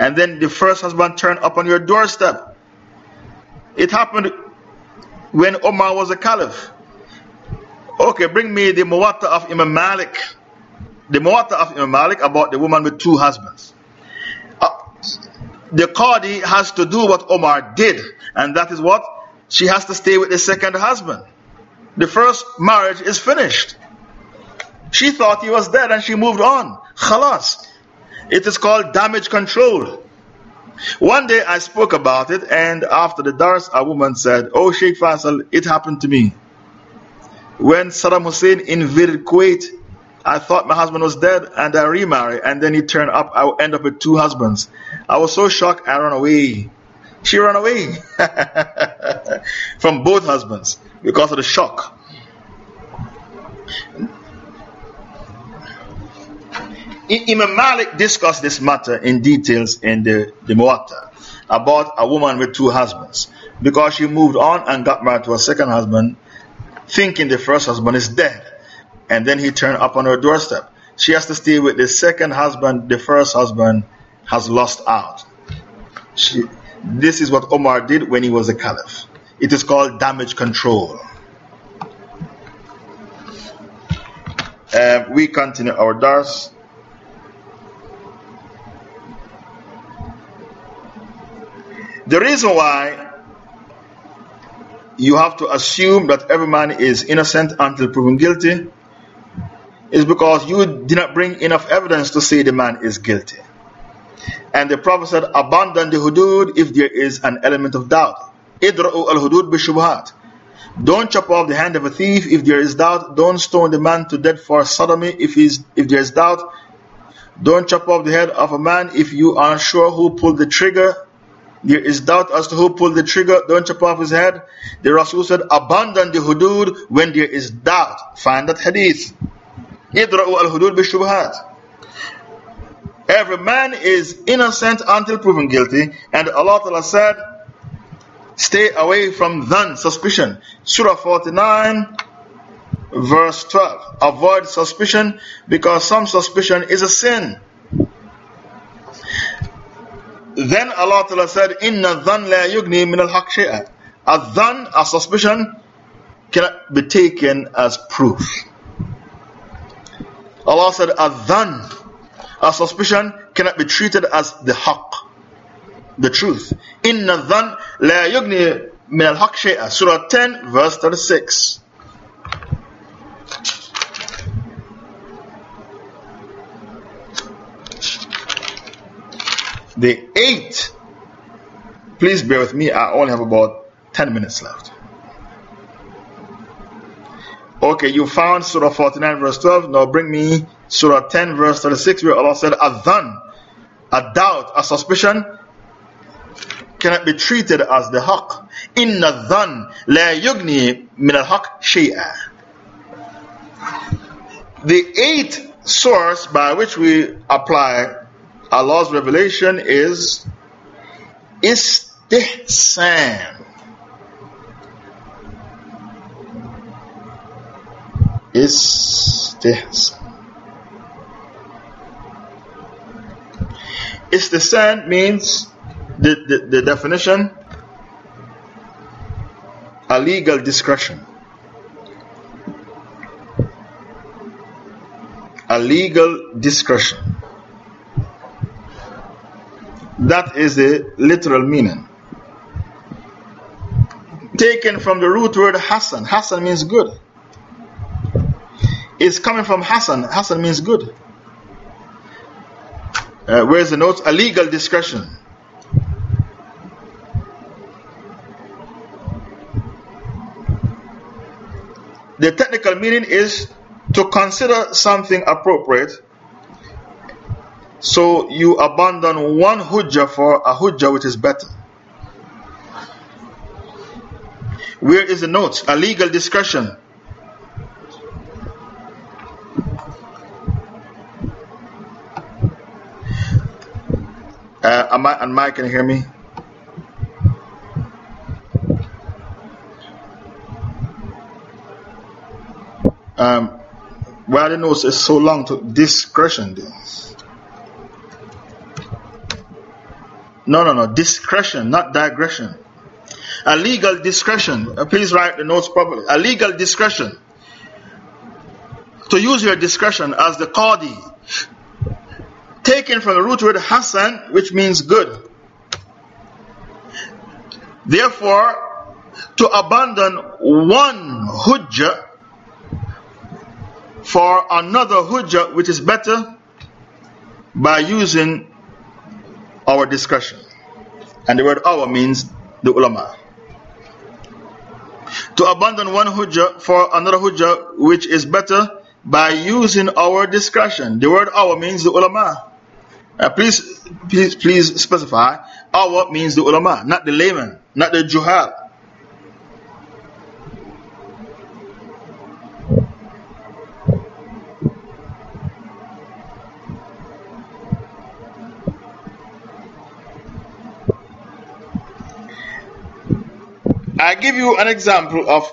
and then the first husband turned up on your doorstep, it happened when Omar was a caliph. Okay, bring me the Muwatta of Imam Malik. The Muwatta of Imam Malik about the woman with two husbands. Uh, the Qadi has to do what Omar did, and that is what? She has to stay with the second husband. The first marriage is finished. She thought he was dead and she moved on. Khalas. It is called damage control. One day I spoke about it, and after the dars, a woman said, Oh, Sheikh Faisal, it happened to me. When Saddam Hussein invaded Kuwait, I thought my husband was dead and I remarried, and then he turned up. I end up with two husbands. I was so shocked, I ran away. She ran away from both husbands because of the shock. Imam Malik discussed this matter in details in the, the Muwatta about a woman with two husbands because she moved on and got married to a second husband thinking the first husband is dead. And then he turned up on her doorstep. She has to stay with the second husband, the first husband has lost out. She, this is what Omar did when he was a caliph. It is called damage control. Uh, we continue our dars. The reason why you have to assume that every man is innocent until proven guilty is because you did not bring enough evidence to say the man is guilty. And the Prophet said, Abandon the hudud if there is an element of doubt. Idra'u al hudud bishubhat. Don't chop off the hand of a thief if there is doubt. Don't stone the man to death for sodomy if, he's, if there is doubt. Don't chop off the head of a man if you are unsure who pulled the trigger there is doubt as to who pulled the trigger, don't chop off his head. The Rasul said, abandon the hudud when there is doubt. Find that hadith. Idra'u al-hudud bi-shubhat. Every man is innocent until proven guilty. And Allah Ta'ala said, Stay away from dhan, suspicion. Surah 49, verse 12. Avoid suspicion because some suspicion is a sin. Then Allah Ta'ala said, Inna dhan la yugni min al haq shay'a. A dhan, a suspicion, cannot be taken as proof. Allah said, A dhan, a suspicion, cannot be treated as the haq, the truth. Yugni min al haq shay'a. Surah 10, verse 36. The eight, please bear with me, I only have about 10 minutes left. Okay, you found Surah 49, verse 12. Now bring me Surah 10, verse 36, where Allah said, A dhan, a doubt, a suspicion, cannot be treated as the haqq. Inna dhan la yugni min al haqq shay'a. The eighth source by which we apply Allah's revelation is istihsan. Istihsan. Istihsan means the, the, the definition a legal discretion. A legal discretion. That is the literal meaning. Taken from the root word Hassan. Hassan means good. It's coming from Hassan. Hassan means good. Uh, where's the note? A legal discretion. The technical meaning is to consider something appropriate so you abandon one hujjah for a hujjah which is better. Where is the note? A legal discretion. Uh, am I, and Mike, can you hear me? Um, well, the notes is so long to discretion. This. No, no, no. Discretion, not digression. A legal discretion. Uh, please write the notes properly. A legal discretion. To use your discretion as the qadi. Taken from the root word Hassan, which means good. Therefore, to abandon one hujjah for another hujjah which is better by using our discretion. And the word our means the ulama. To abandon one hujjah for another hujjah which is better by using our discretion. The word our means the ulama. Uh, please, please, please specify. Our means the ulama, not the layman, not the juhal. I give you an example of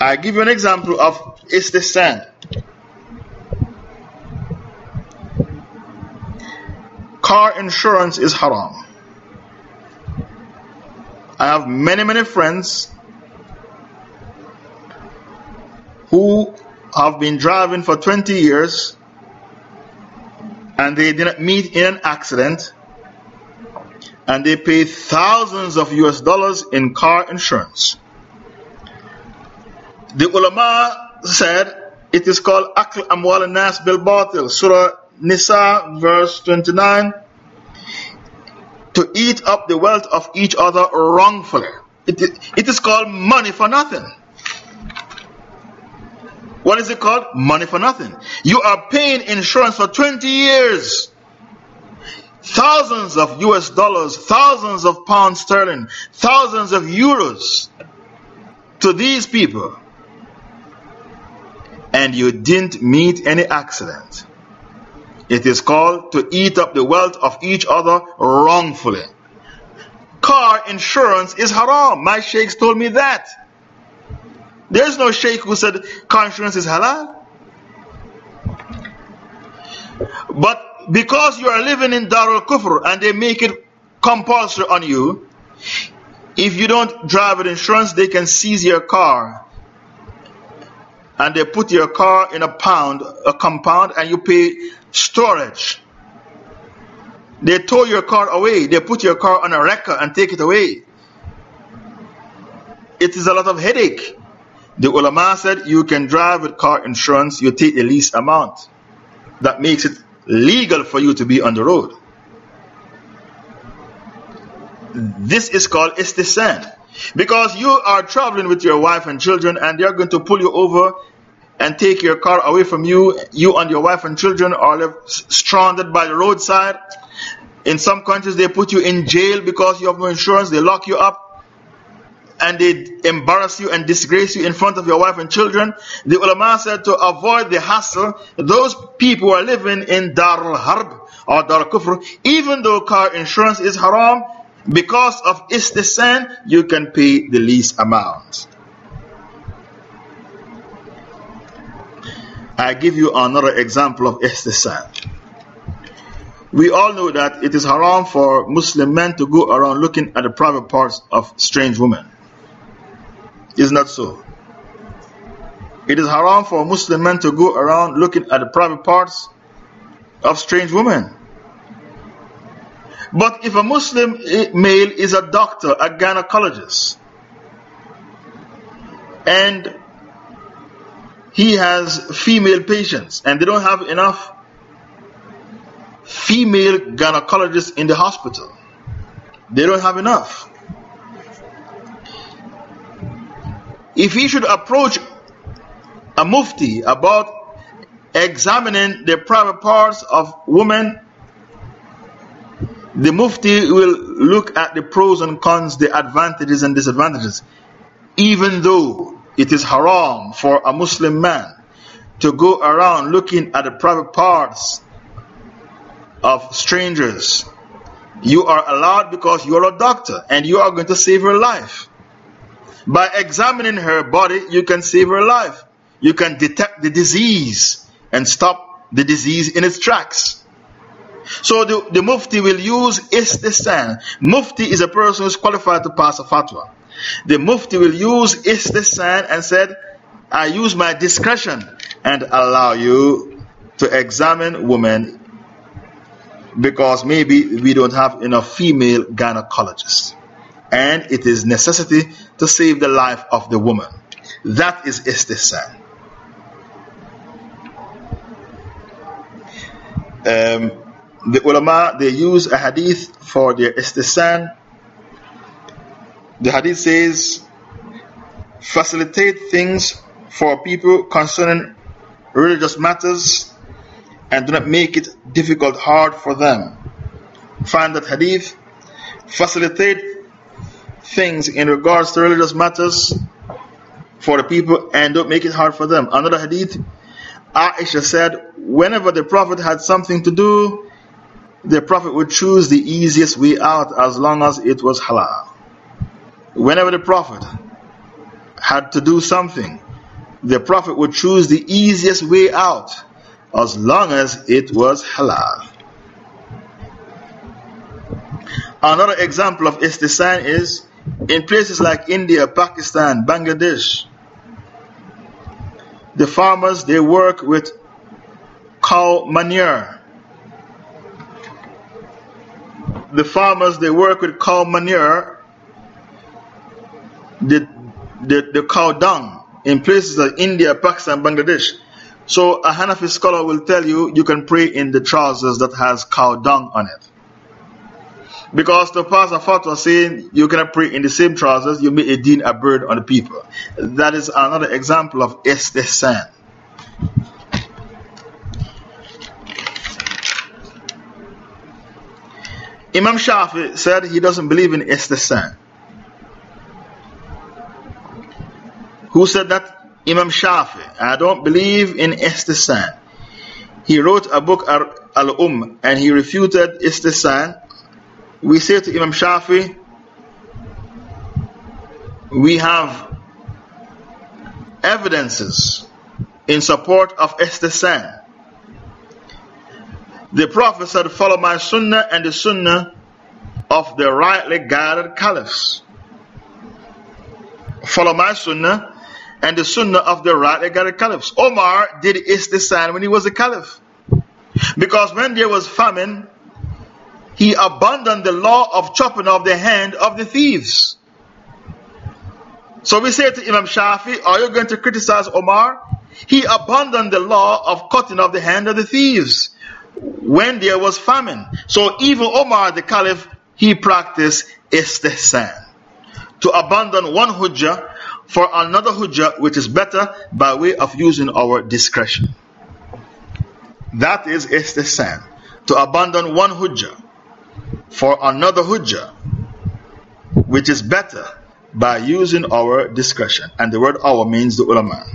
I give you an example of istihsan. Car insurance is haram. I have many, many friends who have been driving for 20 years and they didn't meet in an accident and they pay thousands of US dollars in car insurance. The ulama said it is called Akl Amwal Nas Bil Batil, Surah Nisa, verse 29. To eat up the wealth of each other wrongfully. It is, it is called money for nothing. What is it called? Money for nothing. You are paying insurance for 20 years thousands of US dollars, thousands of pounds sterling, thousands of euros to these people, and you didn't meet any accident. It is called to eat up the wealth of each other wrongfully. Car insurance is haram. My sheikhs told me that. There's no sheikh who said car insurance is halal. But because you are living in Darul Kufr and they make it compulsory on you, if you don't drive with insurance, they can seize your car. And they put your car in a pound, a compound, and you pay storage. They tow your car away. They put your car on a wrecker and take it away. It is a lot of headache. The ulama said you can drive with car insurance, you take the least amount. That makes it legal for you to be on the road. This is called istihsan. Because you are traveling with your wife and children and they are going to pull you over and take your car away from you. You and your wife and children are left stranded by the roadside. In some countries, they put you in jail because you have no insurance. They lock you up and they embarrass you and disgrace you in front of your wife and children. The ulama said to avoid the hassle, those people who are living in Darul Harb or Darul Kufr, even though car insurance is haram, because of istihsan, you can pay the least amount. I give you another example of istihsan. We all know that it is haram for Muslim men to go around looking at the private parts of strange women. Is not so? It is haram for Muslim men to go around looking at the private parts of strange women. But if a Muslim male is a doctor, a gynecologist, and he has female patients and they don't have enough female gynecologists in the hospital, they don't have enough. If he should approach a mufti about examining the private parts of women the Mufti will look at the pros and cons, the advantages and disadvantages. Even though it is haram for a Muslim man to go around looking at the private parts of strangers, you are allowed because you are a doctor and you are going to save her life. By examining her body, you can save her life. You can detect the disease and stop the disease in its tracks. So the, the mufti will use istihsan. Mufti is a person who is qualified to pass a fatwa. The mufti will use istihsan and said, I use my discretion and allow you to examine women because maybe we don't have enough female gynecologists. And it is necessity to save the life of the woman. That is istihsan. Um, the ulama they use a hadith for their istihsan. The hadith says, facilitate things for people concerning religious matters and do not make it difficult, hard for them. Find that hadith. Facilitate things in regards to religious matters for the people and don't make it hard for them. Another hadith, Aisha said, whenever the Prophet had something to do, the Prophet would choose the easiest way out as long as it was halal. Whenever the Prophet had to do something, the Prophet would choose the easiest way out as long as it was halal. Another example of istihsan is in places like India, Pakistan, Bangladesh. The farmers they work with cow manure the farmers they work with cow manure, the, the, cow dung in places like India, Pakistan, Bangladesh. So a Hanafi scholar will tell you you can pray in the trousers that has cow dung on it. Because the past pastor fatwa saying you cannot pray in the same trousers, you may a deen a bird on the people. That is another example of istihsan. Imam Shafi said he doesn't believe in istihsan. Who said that? Imam Shafi. I don't believe in istihsan. He wrote a book, al Um and he refuted Istihsan, we say to Imam Shafi, we have evidences in support of Istihsan. The Prophet said, Follow my sunnah and the sunnah of the rightly guided caliphs. Follow my sunnah and the sunnah of the rightly guided caliphs. Omar did Istihsan when he was a caliph. Because when there was famine, he abandoned the law of chopping off the hand of the thieves. So we say to Imam Shafi, Are you going to criticize Omar? He abandoned the law of cutting off the hand of the thieves when there was famine. So even Omar the Caliph, he practiced istihsan. To abandon one hujjah for another hujjah which is better by way of using our discretion. That is istihsan. To abandon one hujjah for another hujjah which is better by using our discretion. And the word our means the ulama.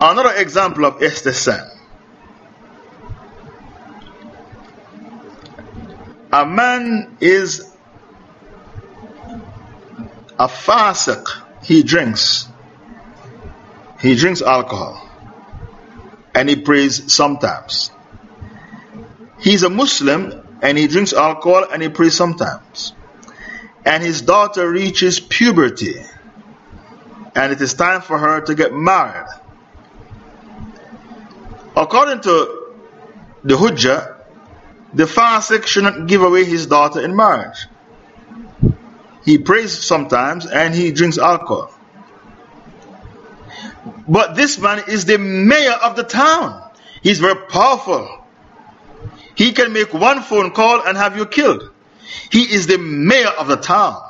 Another example of istihsan. A man is a fasiq. He drinks. He drinks alcohol. And he prays sometimes. He's a Muslim and he drinks alcohol and he prays sometimes. And his daughter reaches puberty. And it is time for her to get married. According to the Hujjah, the Fasik should not give away his daughter in marriage. He prays sometimes and he drinks alcohol. But this man is the mayor of the town. He's very powerful. He can make one phone call and have you killed. He is the mayor of the town.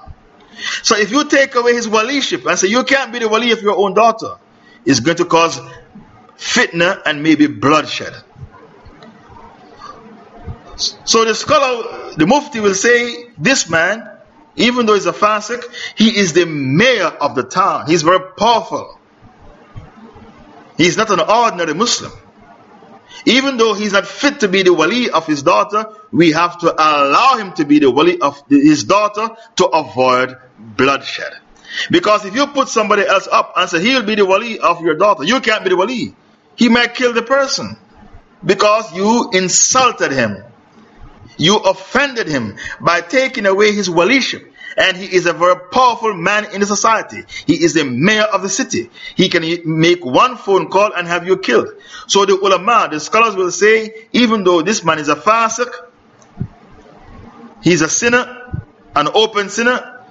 So if you take away his waliship and say you can't be the wali of your own daughter, it's going to cause fitna and maybe bloodshed. So the scholar, the mufti will say, this man, even though he's a fasik, he is the mayor of the town. He's very powerful. He's not an ordinary Muslim. Even though he's not fit to be the wali of his daughter, we have to allow him to be the wali of his daughter to avoid bloodshed. Because if you put somebody else up and say he'll be the wali of your daughter, you can't be the wali. He might kill the person because you insulted him. You offended him by taking away his waliship and he is a very powerful man in the society. He is the mayor of the city. He can make one phone call and have you killed. So the ulama, the scholars will say, even though this man is a fasiq, he's a sinner, an open sinner,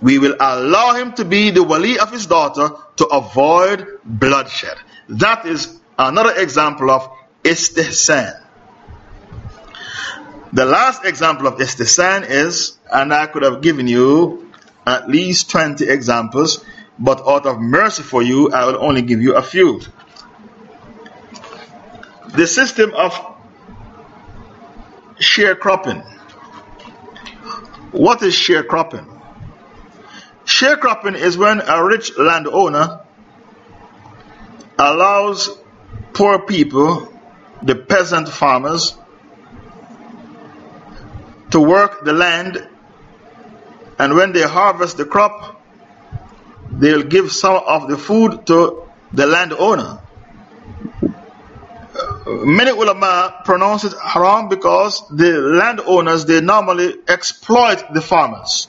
we will allow him to be the wali of his daughter to avoid bloodshed. That is another example of istihsan. The last example of istihsan is, and I could have given you at least 20 examples, but out of mercy for you, I will only give you a few. The system of sharecropping. What is sharecropping? Sharecropping is when a rich landowner allows poor people, the peasant farmers, to work the land, and when they harvest the crop, they'll give some of the food to the landowner. Many ulama pronounce it haram because the landowners they normally exploit the farmers.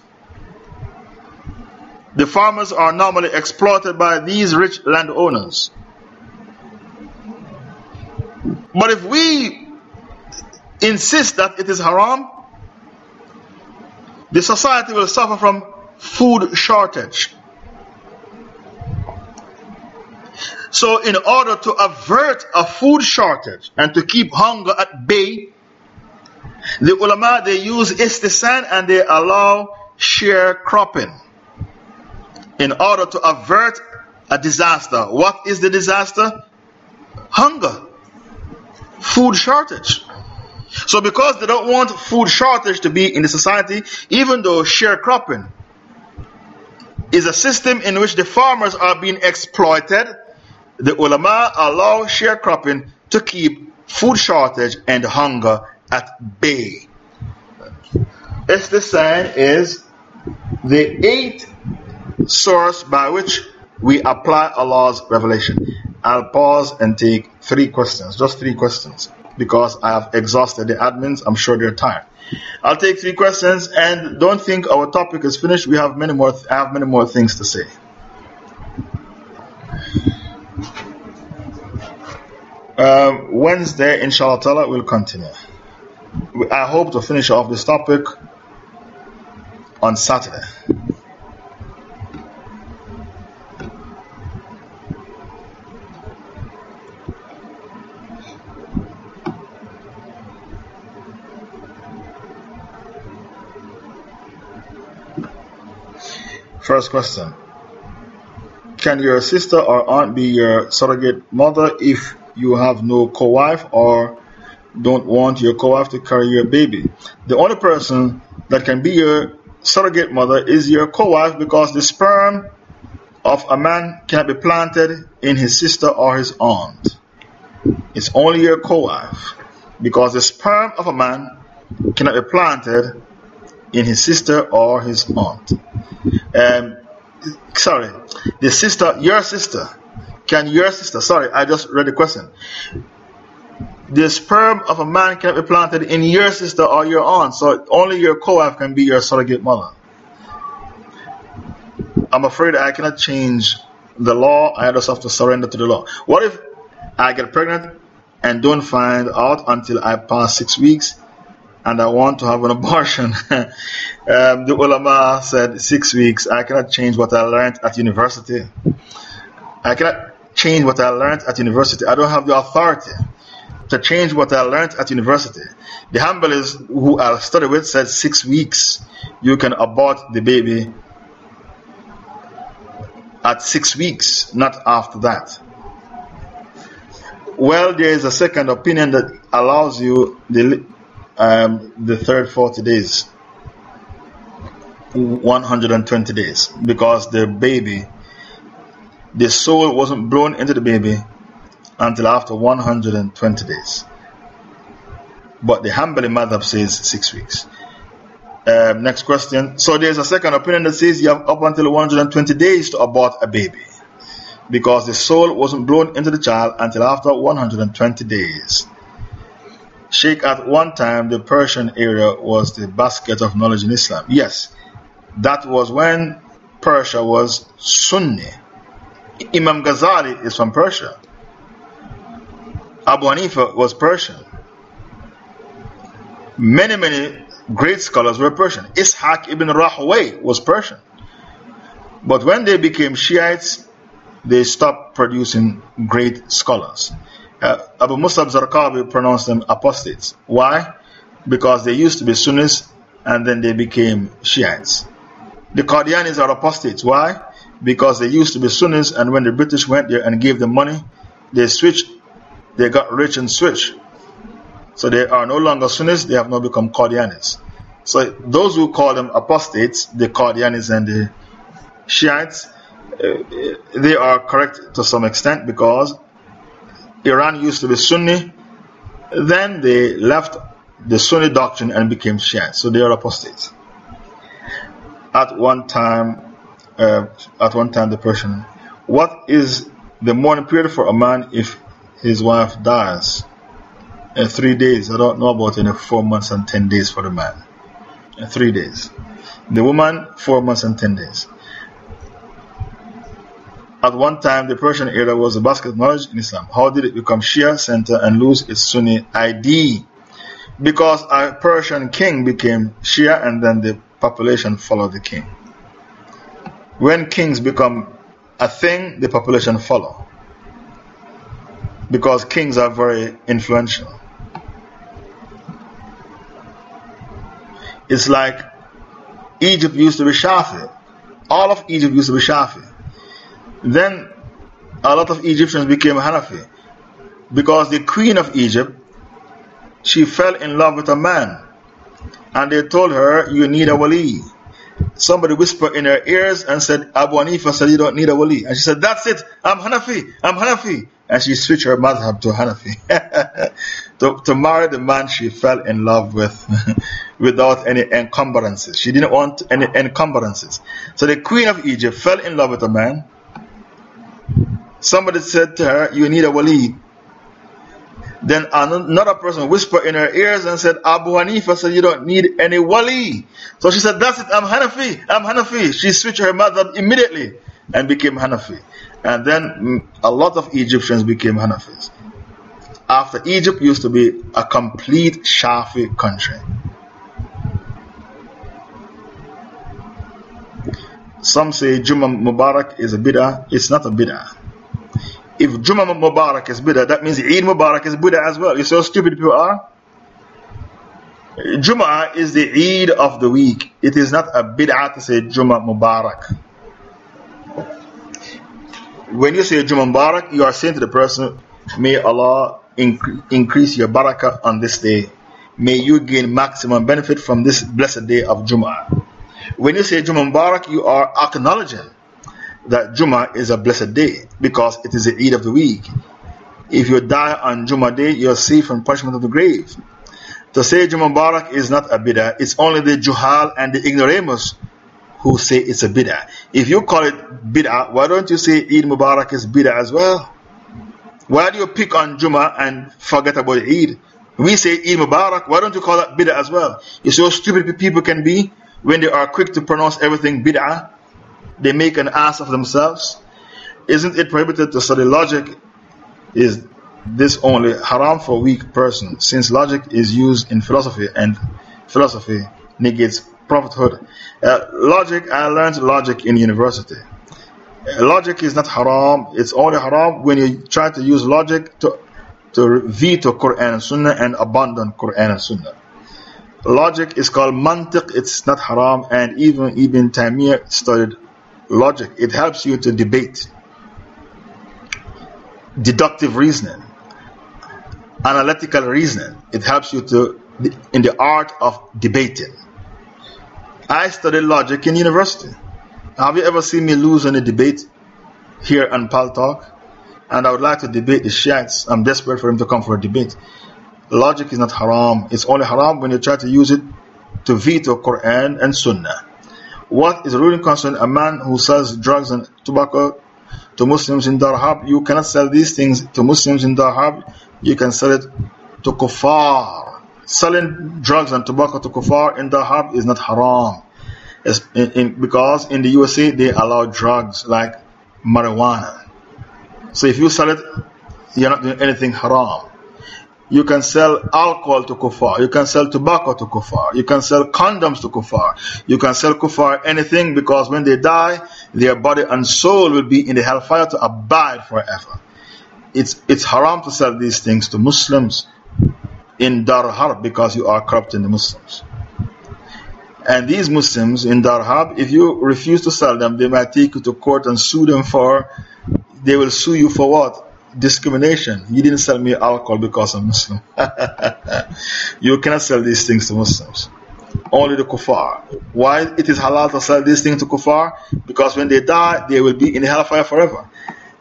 The farmers are normally exploited by these rich landowners. But if we insist that it is haram, the society will suffer from food shortage. So, in order to avert a food shortage and to keep hunger at bay, the ulama they use istihsan and they allow sharecropping in order to avert a disaster. What is the disaster? Hunger, food shortage. So because they don't want food shortage to be in the society, even though sharecropping is a system in which the farmers are being exploited, the ulama allow sharecropping to keep food shortage and hunger at bay. sign is the eighth source by which we apply Allah's revelation. I'll pause and take three questions, just three questions, because I have exhausted the admins. I'm sure they're tired. I'll take three questions, and don't think our topic is finished. We have many more. I have many more things to say. Um, Wednesday, inshallah, we'll continue. I hope to finish off this topic on Saturday. First question Can your sister or aunt be your surrogate mother if you have no co wife or don't want your co wife to carry your baby. The only person that can be your surrogate mother is your co wife because the sperm of a man cannot be planted in his sister or his aunt. It's only your co wife because the sperm of a man cannot be planted in his sister or his aunt. Um, sorry, the sister, your sister can your sister, sorry, I just read the question. The sperm of a man can be planted in your sister or your aunt, so only your co wife can be your surrogate mother. I'm afraid I cannot change the law. I just have to surrender to the law. What if I get pregnant and don't find out until I pass six weeks and I want to have an abortion? um, the ulama said six weeks. I cannot change what I learned at university. I cannot change what I learned at university. I don't have the authority to change what I learned at university. The Hanbalis who I studied with said six weeks you can abort the baby at six weeks, not after that. Well, there is a second opinion that allows you the, um, the third 40 days, 120 days, because the baby the soul wasn't blown into the baby until after 120 days. But the Hanbali madhab says six weeks. Um, next question. So there's a second opinion that says you have up until 120 days to abort a baby because the soul wasn't blown into the child until after 120 days. Sheikh, at one time, the Persian area was the basket of knowledge in Islam. Yes, that was when Persia was Sunni. Imam Ghazali is from Persia. Abu Hanifa was Persian. Many, many great scholars were Persian. Ishaq ibn Rahwayh was Persian. But when they became Shiites, they stopped producing great scholars. Uh, Abu Musab Zarqawi pronounced them apostates. Why? Because they used to be Sunnis and then they became Shiites. The Qadianis are apostates. Why? because they used to be Sunnis, and when the British went there and gave them money, they switched, they got rich and switched. So they are no longer Sunnis, they have now become Qadianis. So those who call them apostates, the Qadianis and the Shiites, uh, they are correct to some extent because Iran used to be Sunni, then they left the Sunni doctrine and became Shiites. So they are apostates. At one time, uh, at one time the person, What is the mourning period for a man if his wife dies? Three days. I don't know about in four months and ten days for the man. Three days. The woman, four months and ten days. At one time, the Persian era was the basket of knowledge in Islam. How did it become Shia center and lose its Sunni ID? Because a Persian king became Shia and then the population followed the king. When kings become a thing, the population follow. Because kings are very influential. It's like Egypt used to be Shafi. All of Egypt used to be Shafi. Then a lot of Egyptians became Hanafi. Because the queen of Egypt, she fell in love with a man. And they told her, You need a wali. somebody whispered in her ears and said, Abu Hanifa said, You don't need a wali. And she said, That's it. I'm Hanafi. I'm Hanafi. And she switched her madhab to Hanafi. to, to marry the man she fell in love with without any encumbrances. She didn't want any encumbrances. So the queen of Egypt fell in love with a man. Somebody said to her, You need a wali. Then another person whispered in her ears and said, Abu Hanifa said, You don't need any wali. So she said, That's it, I'm Hanafi, I'm Hanafi. She switched her madhab immediately and became Hanafi. And then a lot of Egyptians became Hanafis. After Egypt used to be a complete Shafi country. Some say Juma Mubarak is a bid'ah. It's not a bid'ah if Juma Mubarak is bid'ah, that means Eid Mubarak is bid'ah as well. You see how stupid people are? Juma is the Eid of the week. It is not a bid'ah to say Juma Mubarak. When you say Juma Mubarak, you are saying to the person, May Allah increase your barakah on this day. May you gain maximum benefit from this blessed day of Juma. When you say Juma Mubarak, you are acknowledging that Juma is a blessed day because it is the Eid of the week. If you die on Juma day, you are safe from punishment of the grave. To say Juma Barak is not a bid'ah, it's only the Juhal and the ignoramus who say it's a bid'ah. If you call it bid'ah, why don't you say Eid Mubarak is bid'ah as well? Why do you pick on Juma and forget about Eid? We say Eid Mubarak, why don't you call that bid'ah as well? You see how stupid people can be when they are quick to pronounce everything bid'ah? they make an ass of themselves? Isn't it prohibited to study logic? Is this only haram for weak person since logic is used in philosophy and philosophy negates prophethood? Uh, logic, I learned logic in university. Uh, logic is not haram, it's only haram when you try to use logic to, to veto Quran and Sunnah and abandon Quran and Sunnah. Logic is called mantiq, it's not haram, and even Ibn Taymiyyah studied logic. It helps you to debate, deductive reasoning, analytical reasoning. It helps you to, in the art of debating. I studied logic in university. Have you ever seen me lose in a debate here on Paltalk? And I would like to debate the Shiites. I'm desperate for him to come for a debate. Logic is not haram. It's only haram when you try to use it to veto Quran and Sunnah. What is ruling concern? A man who sells drugs and tobacco to Muslims in Dar Harb. You cannot sell these things to Muslims in Dar Harb. You can sell it to kuffar. Selling drugs and tobacco to kuffar in Dar Harb is not haram. In, in, because in the USA they allow drugs like marijuana. So if you sell it, you're not doing anything haram. You can sell alcohol to kuffar. You can sell tobacco to kuffar. You can sell condoms to kuffar. You can sell kuffar anything because when they die, their body and soul will be in the hellfire to abide forever. It's, it's haram to sell these things to Muslims in Dar Harb because you are corrupting the Muslims. And these Muslims in Dar Harb, if you refuse to sell them, they might take you to court and sue them for, they will sue you for what? Discrimination. You didn't sell me alcohol because I'm Muslim. you cannot sell these things to Muslims. Only the kuffar. Why it is halal to sell these things to kuffar? Because when they die, they will be in hellfire forever.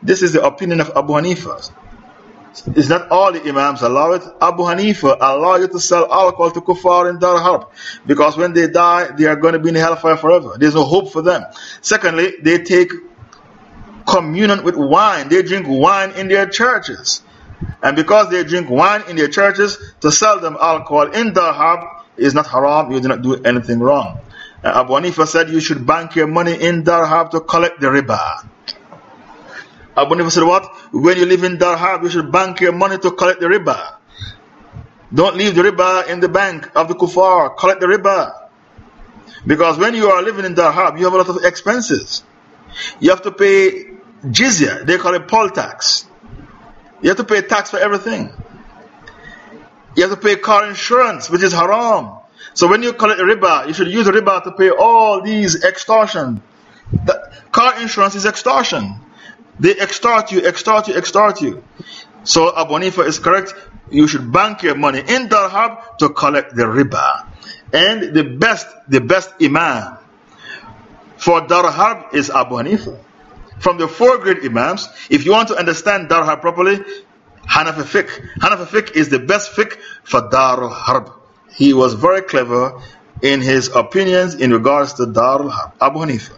This is the opinion of Abu Hanifa. It's not all the Imams allow it. Abu Hanifa allow you to sell alcohol to kuffar in Dar Harb. Because when they die, they are going to be in hellfire forever. There's no hope for them. Secondly, they take communion with wine. They drink wine in their churches. And because they drink wine in their churches, to sell them alcohol in Dar Harb is not haram. You do not do anything wrong. Abu Hanifa said you should bank your money in Dar Harb to collect the riba. Abu Hanifa said what? When you live in Dar Harb, you should bank your money to collect the riba. Don't leave the riba in the bank of the kuffar. Collect the riba. Because when you are living in Dar Harb, you have a lot of expenses. You have to pay jizya, they call it poll tax. You have to pay tax for everything. You have to pay car insurance, which is haram. So when you collect riba, you should use riba to pay all these extortion. The car insurance is extortion. They extort you, extort you, extort you. So Abu Hanifa is correct. You should bank your money in Dar Harb to collect the riba. And the best, the best imam for Dar Harb is Abu Hanifa. From the four great Imams, if you want to understand Dar Harb properly, Hanafi fiqh. Hanafi fiqh is the best fiqh for Dar Harb. He was very clever in his opinions in regards to Dar Harb. Abu Hanifa.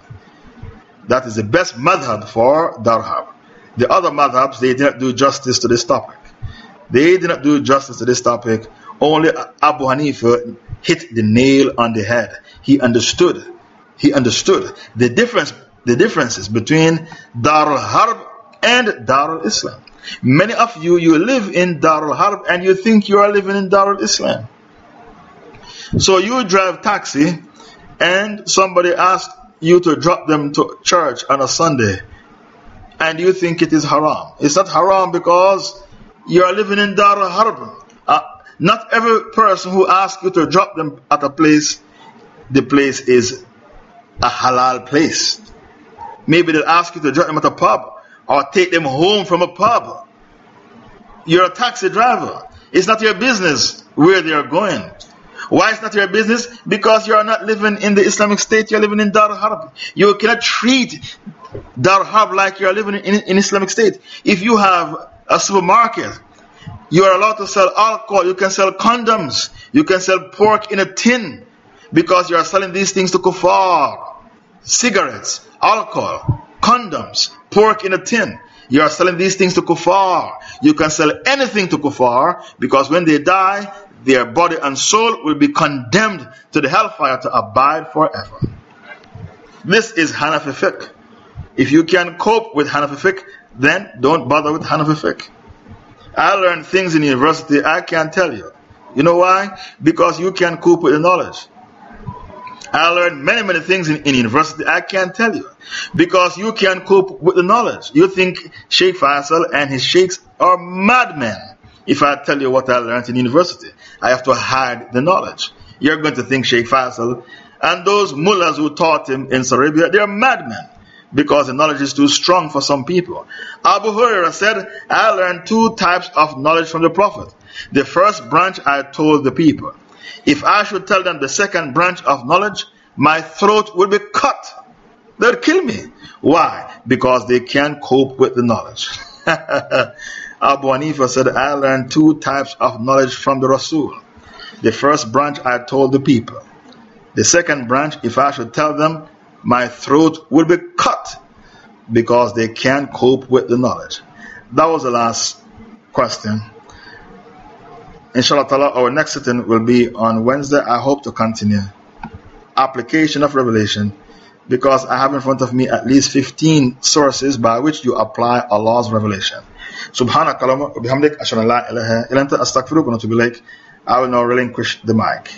That is the best madhab for Dar Harb. The other madhabs, they did not do justice to this topic. They did not do justice to this topic. Only Abu Hanifa hit the nail on the head. He understood. He understood the difference, the differences between Darul Harb and Darul Islam. Many of you, you live in Darul Harb and you think you are living in Darul Islam. So you drive taxi and somebody asks you to drop them to church on a Sunday and you think it is haram. It's not haram because you are living in Darul Harb. Uh, not every person who asks you to drop them at a place, the place is a halal place. Maybe they'll ask you to drop them at a pub or take them home from a pub. You're a taxi driver. It's not your business where they are going. Why is not your business? Because you are not living in the Islamic State, you're living in Dar Harb. You cannot treat Dar Harb like you are living in, in Islamic State. If you have a supermarket, you are allowed to sell alcohol, you can sell condoms, you can sell pork in a tin because you are selling these things to kuffar. Cigarettes, alcohol, condoms, pork in a tin. You are selling these things to kuffar. You can sell anything to kuffar because when they die, their body and soul will be condemned to the hellfire to abide forever. This is Hanafi fiqh. If you can cope with Hanafi fiqh, then don't bother with Hanafi fiqh. I learned things in university I can't tell you. You know why? Because you can cope with the knowledge. I learned many, many things in, in university I can't tell you. Because you can't cope with the knowledge. You think Sheikh Faisal and his sheikhs are madmen. If I tell you what I learned in university, I have to hide the knowledge. You're going to think Sheikh Faisal and those mullahs who taught him in Arabia, they're madmen because the knowledge is too strong for some people. Abu Huraira said, I learned two types of knowledge from the Prophet. The first branch I told the people. If I should tell them the second branch of knowledge, my throat would be cut. They'd kill me. Why? Because they can't cope with the knowledge. Abu Hanifa said, I learned two types of knowledge from the Rasul. The first branch I told the people. The second branch, if I should tell them, my throat will be cut because they can't cope with the knowledge. That was the last question. Inshallah our next sitting will be on Wednesday. I hope to continue. Application of revelation because I have in front of me at least 15 sources by which you apply Allah's revelation. Atubu I will now relinquish the mic.